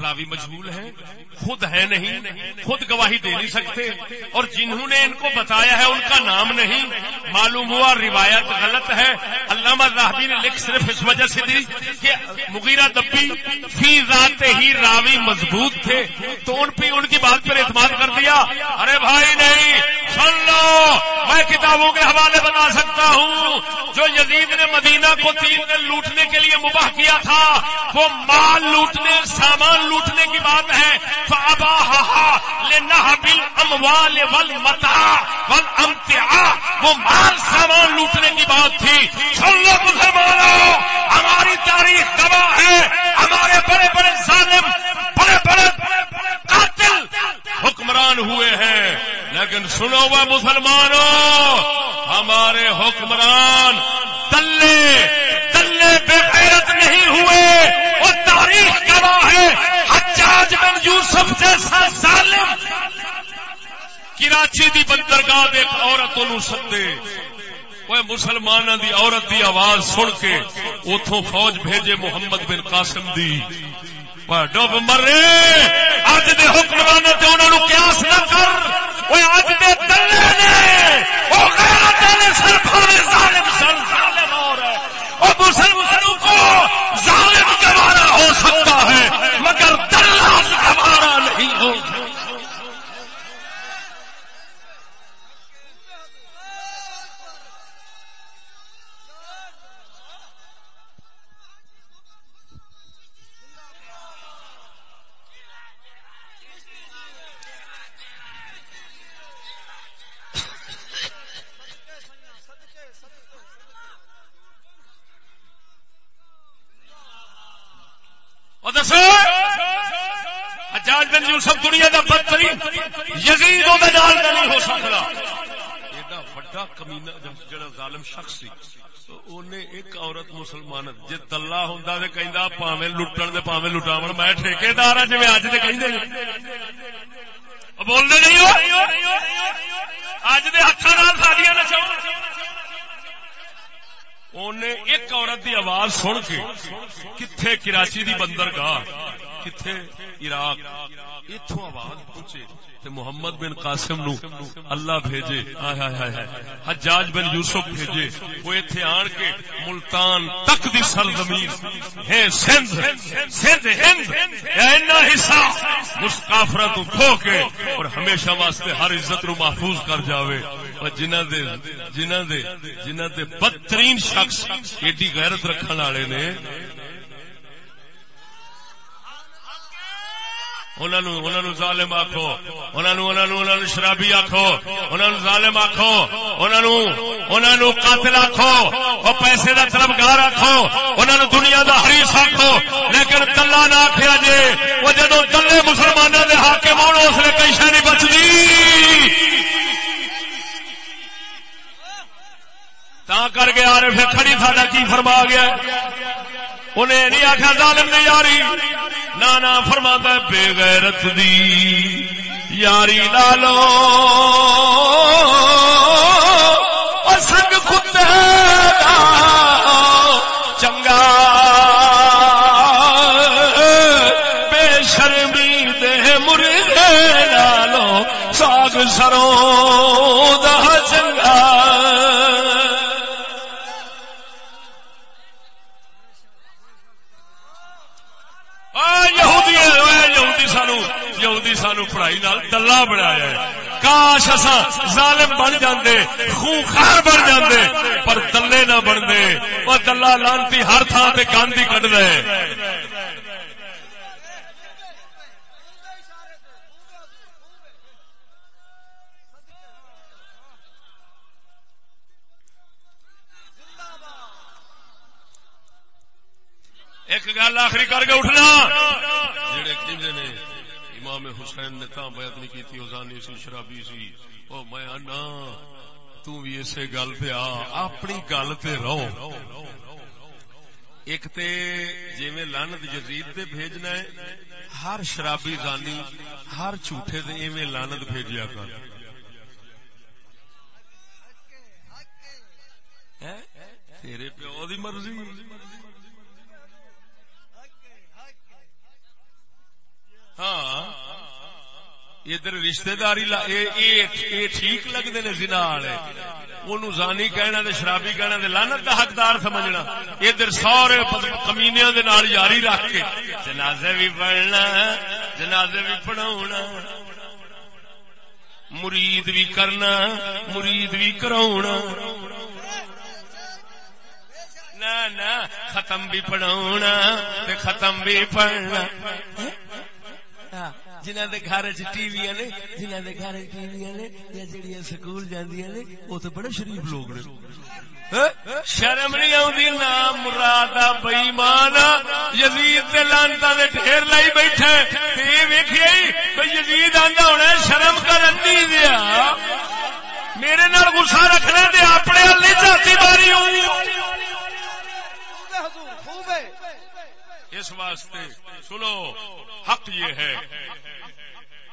راوی مجبول ہے خود ہے نہیں، خود گواہی دے نہیں سکتے، اور جنہوں نے ان کو بتایا ہے ان کا نام نہیں، معلوم ہوا روایت غلط ہے۔ علامہ راہبی نے لکھ صرف اس وجہ سے دی کہ مغیرہ دبی فی ذات ہی راوی مضبوط تھے، تو ان پہ ان کی بات پر اعتماد کر دیا۔ ارے بھائی نہیں سن لو، میں کتابوں کے حوالے بنا سکتا ہوں۔ جو یزید نے مدینہ کو تین دن لوٹنے کے لیے مباح کیا تھا، وہ مال لوٹنے، سامان لوٹنے کی بات ہے۔ تو اموال ول متا ول امتیا وہ مال، سامان لوٹنے کی بات تھی۔ سن لو مسلمانوں، ہماری تاریخ گواہ ہے۔ ہمارے بڑے بڑے ظالم، بڑے بڑے قاتل حکمران ہوئے ہیں۔ لیکن سنو وہ مسلمانوں ہمارے حکمران دلے دلے بے غیرت نہیں ہوئے وہ تاریخ گواہ ہے حجاج بن یوسف جیسا ظالم۔ کراچی دی بندرگاہ ایک عورت نو سدے۔ وہ مسلمانوں دی عورت دی آواز سن کے اتوں فوج بھیجے محمد بن قاسم دی۔ ڈب مرے اج دے حکمران تے انہوں نے قیاس نہ کر۔ اج دے دلے نے، وہ غیرت نے سر ظالم ظالم اور ہے۔ مسلمانوں کو ظالم گوارا ہو سکتا ہے، مگر دلہ گوارا نہیں ہو اور دسو؟ حجاج بن یوسف دنیا کا بدترین یزید نال نہیں ہو سکتا۔ ایڈا بڑا جڑا ظالم شخص سی ایک عورت مسلمان جی تلا ہوں تو کہہ پاوے لٹن دے لٹاو میں ٹھیکے ہوں جی اج ہاں۔ بولنے نہیں ہو؟ اج دے ہاتھوں سادیا نچاؤ انہیں ایک عورت دی آواز سن کے کتھے کراچی دی بندرگاہ کتھے؟ عراق. اتو آواز پہنچے تے محمد بن قاسم نو اللہ بھیجے۔ آئے آئے آئے حجاج بن یوسف بھیجے۔ وہ اتھے آن کے ملتان تک دی سرزمین۔ ہے سندھ سندھ، ہند۔ اینا حصہ اس کافرہ تو کھو کے اور ہمیشہ واسطے ہر عزت نو محفوظ کر جاوے۔ اور جنہ دے جنہ دے جنہ دے بدترین شخص ایڈی غیرت رکھن والے نے ظالم آخو انہوں شرابی آخو انہوں ظالم آخو انہوں قاتل آخو پیسے کا طلبگار آخو انہوں دنیا دا حریف آخو لیکن کلا نہ آخیا جے وہ جدو کلے مسلمانوں کے حاکم ہونے اس لیے کئی شہ نہیں بچتی تا کر کے آ رہے پھر کھڑی تھا کی فرما گیا؟ انہیں نہیں آخیا ظالم نے یاری۔ نانا فرما بے غیرت دی۔ یاری لالو سنگ کتے چنگا۔ بے شرمی دے مرغے لالو ساگ سروں۔ یہودی یہودی سانو یہودی سانو پڑھائی نال دلہ بنایا ہے۔ کاش اسا ظالم بن جاندے خونخار بن جاندے، پر دلے نہ بن دے وہ دلہ لانتی ہر تھان سے گاندھی کٹ دے۔ ایک گل آخری کر کے اٹھنا۔ جڑے کہندے نے، امام حسین نے تاں بیعت نہیں کیتی اوزانی سی، شرابی سی۔ او میں انا تو بھی اسے گل پہ آ، اپنی گل پہ رہو۔ ایک تے جی جویں لعنت یزید تے بھیجنا ہے، ہر شرابی زانی، ہر جھوٹے تے ایویں لعنت بھیجیا کر۔ ہاں؟ تیرے پیو دی مرضی۔ ہاں ادھر رشتے داری ٹھیک لگتے نے زنا والے۔ اونوں زانی کہنا تے شرابی کہنا تے لعنت دا حقدار سمجھنا۔ ادھر سارے کمینیاں دے نال یاری رکھ کے۔ جنازے بھی پڑھنا، جنازے بھی پڑھاونا مرید بھی کرنا، مرید بھی کراونا نہ نہ، ختم بھی پڑھاونا تے ختم بھی پڑھنا۔ جنہ دے گھر چ ٹی وی نے جنہ دے گھر ٹی وی نے، یا جڑیاں سکول جاندیاں نے وہ تو بڑے شریف لوگ نے۔ ہاں؟ شرم نہیں آتی نام مراد بئیمان یزید دے لانتا دے ڈھیر لائی بیٹھے یہ ویکھیے بھائی یزید آندا ہونا شرم کرن نہیں دیا۔ میرے نال غصہ رکھنے دے اپنے ہل نہیں چاہتی باری ہوں۔ اس واسطے، سنو، حق یہ ہے۔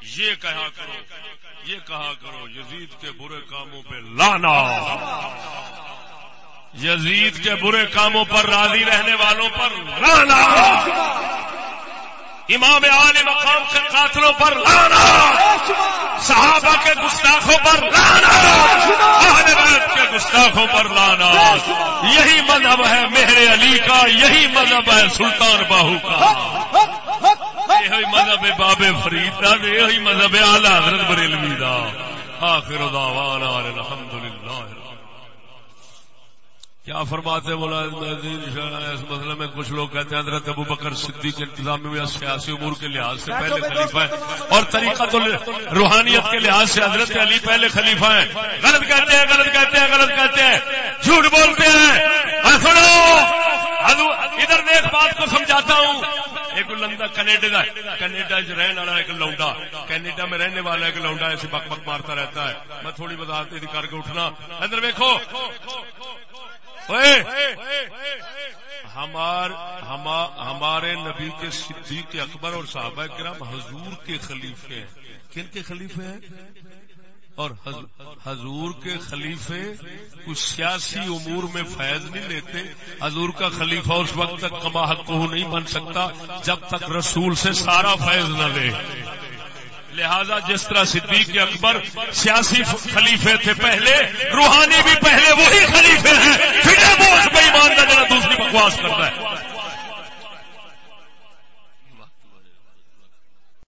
یہ کہا کرو، یہ کہا کرو، یزید کے برے کاموں پہ لانا یزید کے برے کاموں پر راضی رہنے والوں پر لانا امام عال مقام کے قاتلوں پر لانا صحابہ کے گستاخوں پر لانا کے گستاخوں پر لانا یہی مذہب ہے مہر علی کا، یہی مذہب ہے سلطان باہو کا! یہی مذہب باب فرید کا یہی مذہب اعلی حضرت بریلوی کا آخر دعوانا الحمد للہ کیا فرماتے مولا اس مسئلے میں کچھ لوگ کہتے ہیں حضرت ابو بکر صدیق انتظام میں سیاسی امور کے لحاظ سے پہلے خلیفہ ہے اور طریقہ تو روحانیت کے لحاظ سے حضرت علی پہلے خلیفہ ہیں۔ غلط کہتے ہیں غلط کہتے ہیں غلط کہتے ہیں۔ جھوٹ بولتے ہیں۔ سنو۔ ادھر دیکھ بات کو سمجھاتا ہوں۔ ایک لندا کینیڈا کینیڈا رہنے والا ایک لونڈا۔ کینیڈا میں رہنے والا ایک لونڈا ایسے بک بک مارتا رہتا ہے۔ میں تھوڑی وضاحت کر کے اٹھنا۔ ادھر دیکھو ہمارے نبی کے صدیق اکبر اور صحابہ کرام حضور کے خلیفے ہیں۔ کن کے خلیفے ہیں؟ اور حضور کے خلیفے کچھ سیاسی امور میں فیض نہیں لیتے۔ حضور کا خلیفہ اس وقت تک کما حق کو نہیں بن سکتا، جب تک رسول سے سارا فیض نہ لے۔ لہذا جس طرح صدیق اکبر سیاسی خلیفے تھے پہلے، روحانی بھی پہلے وہی خلیفے ہیں۔ پھر وہ ایمان کا جگہ دوسری بکواس کرتا ہے۔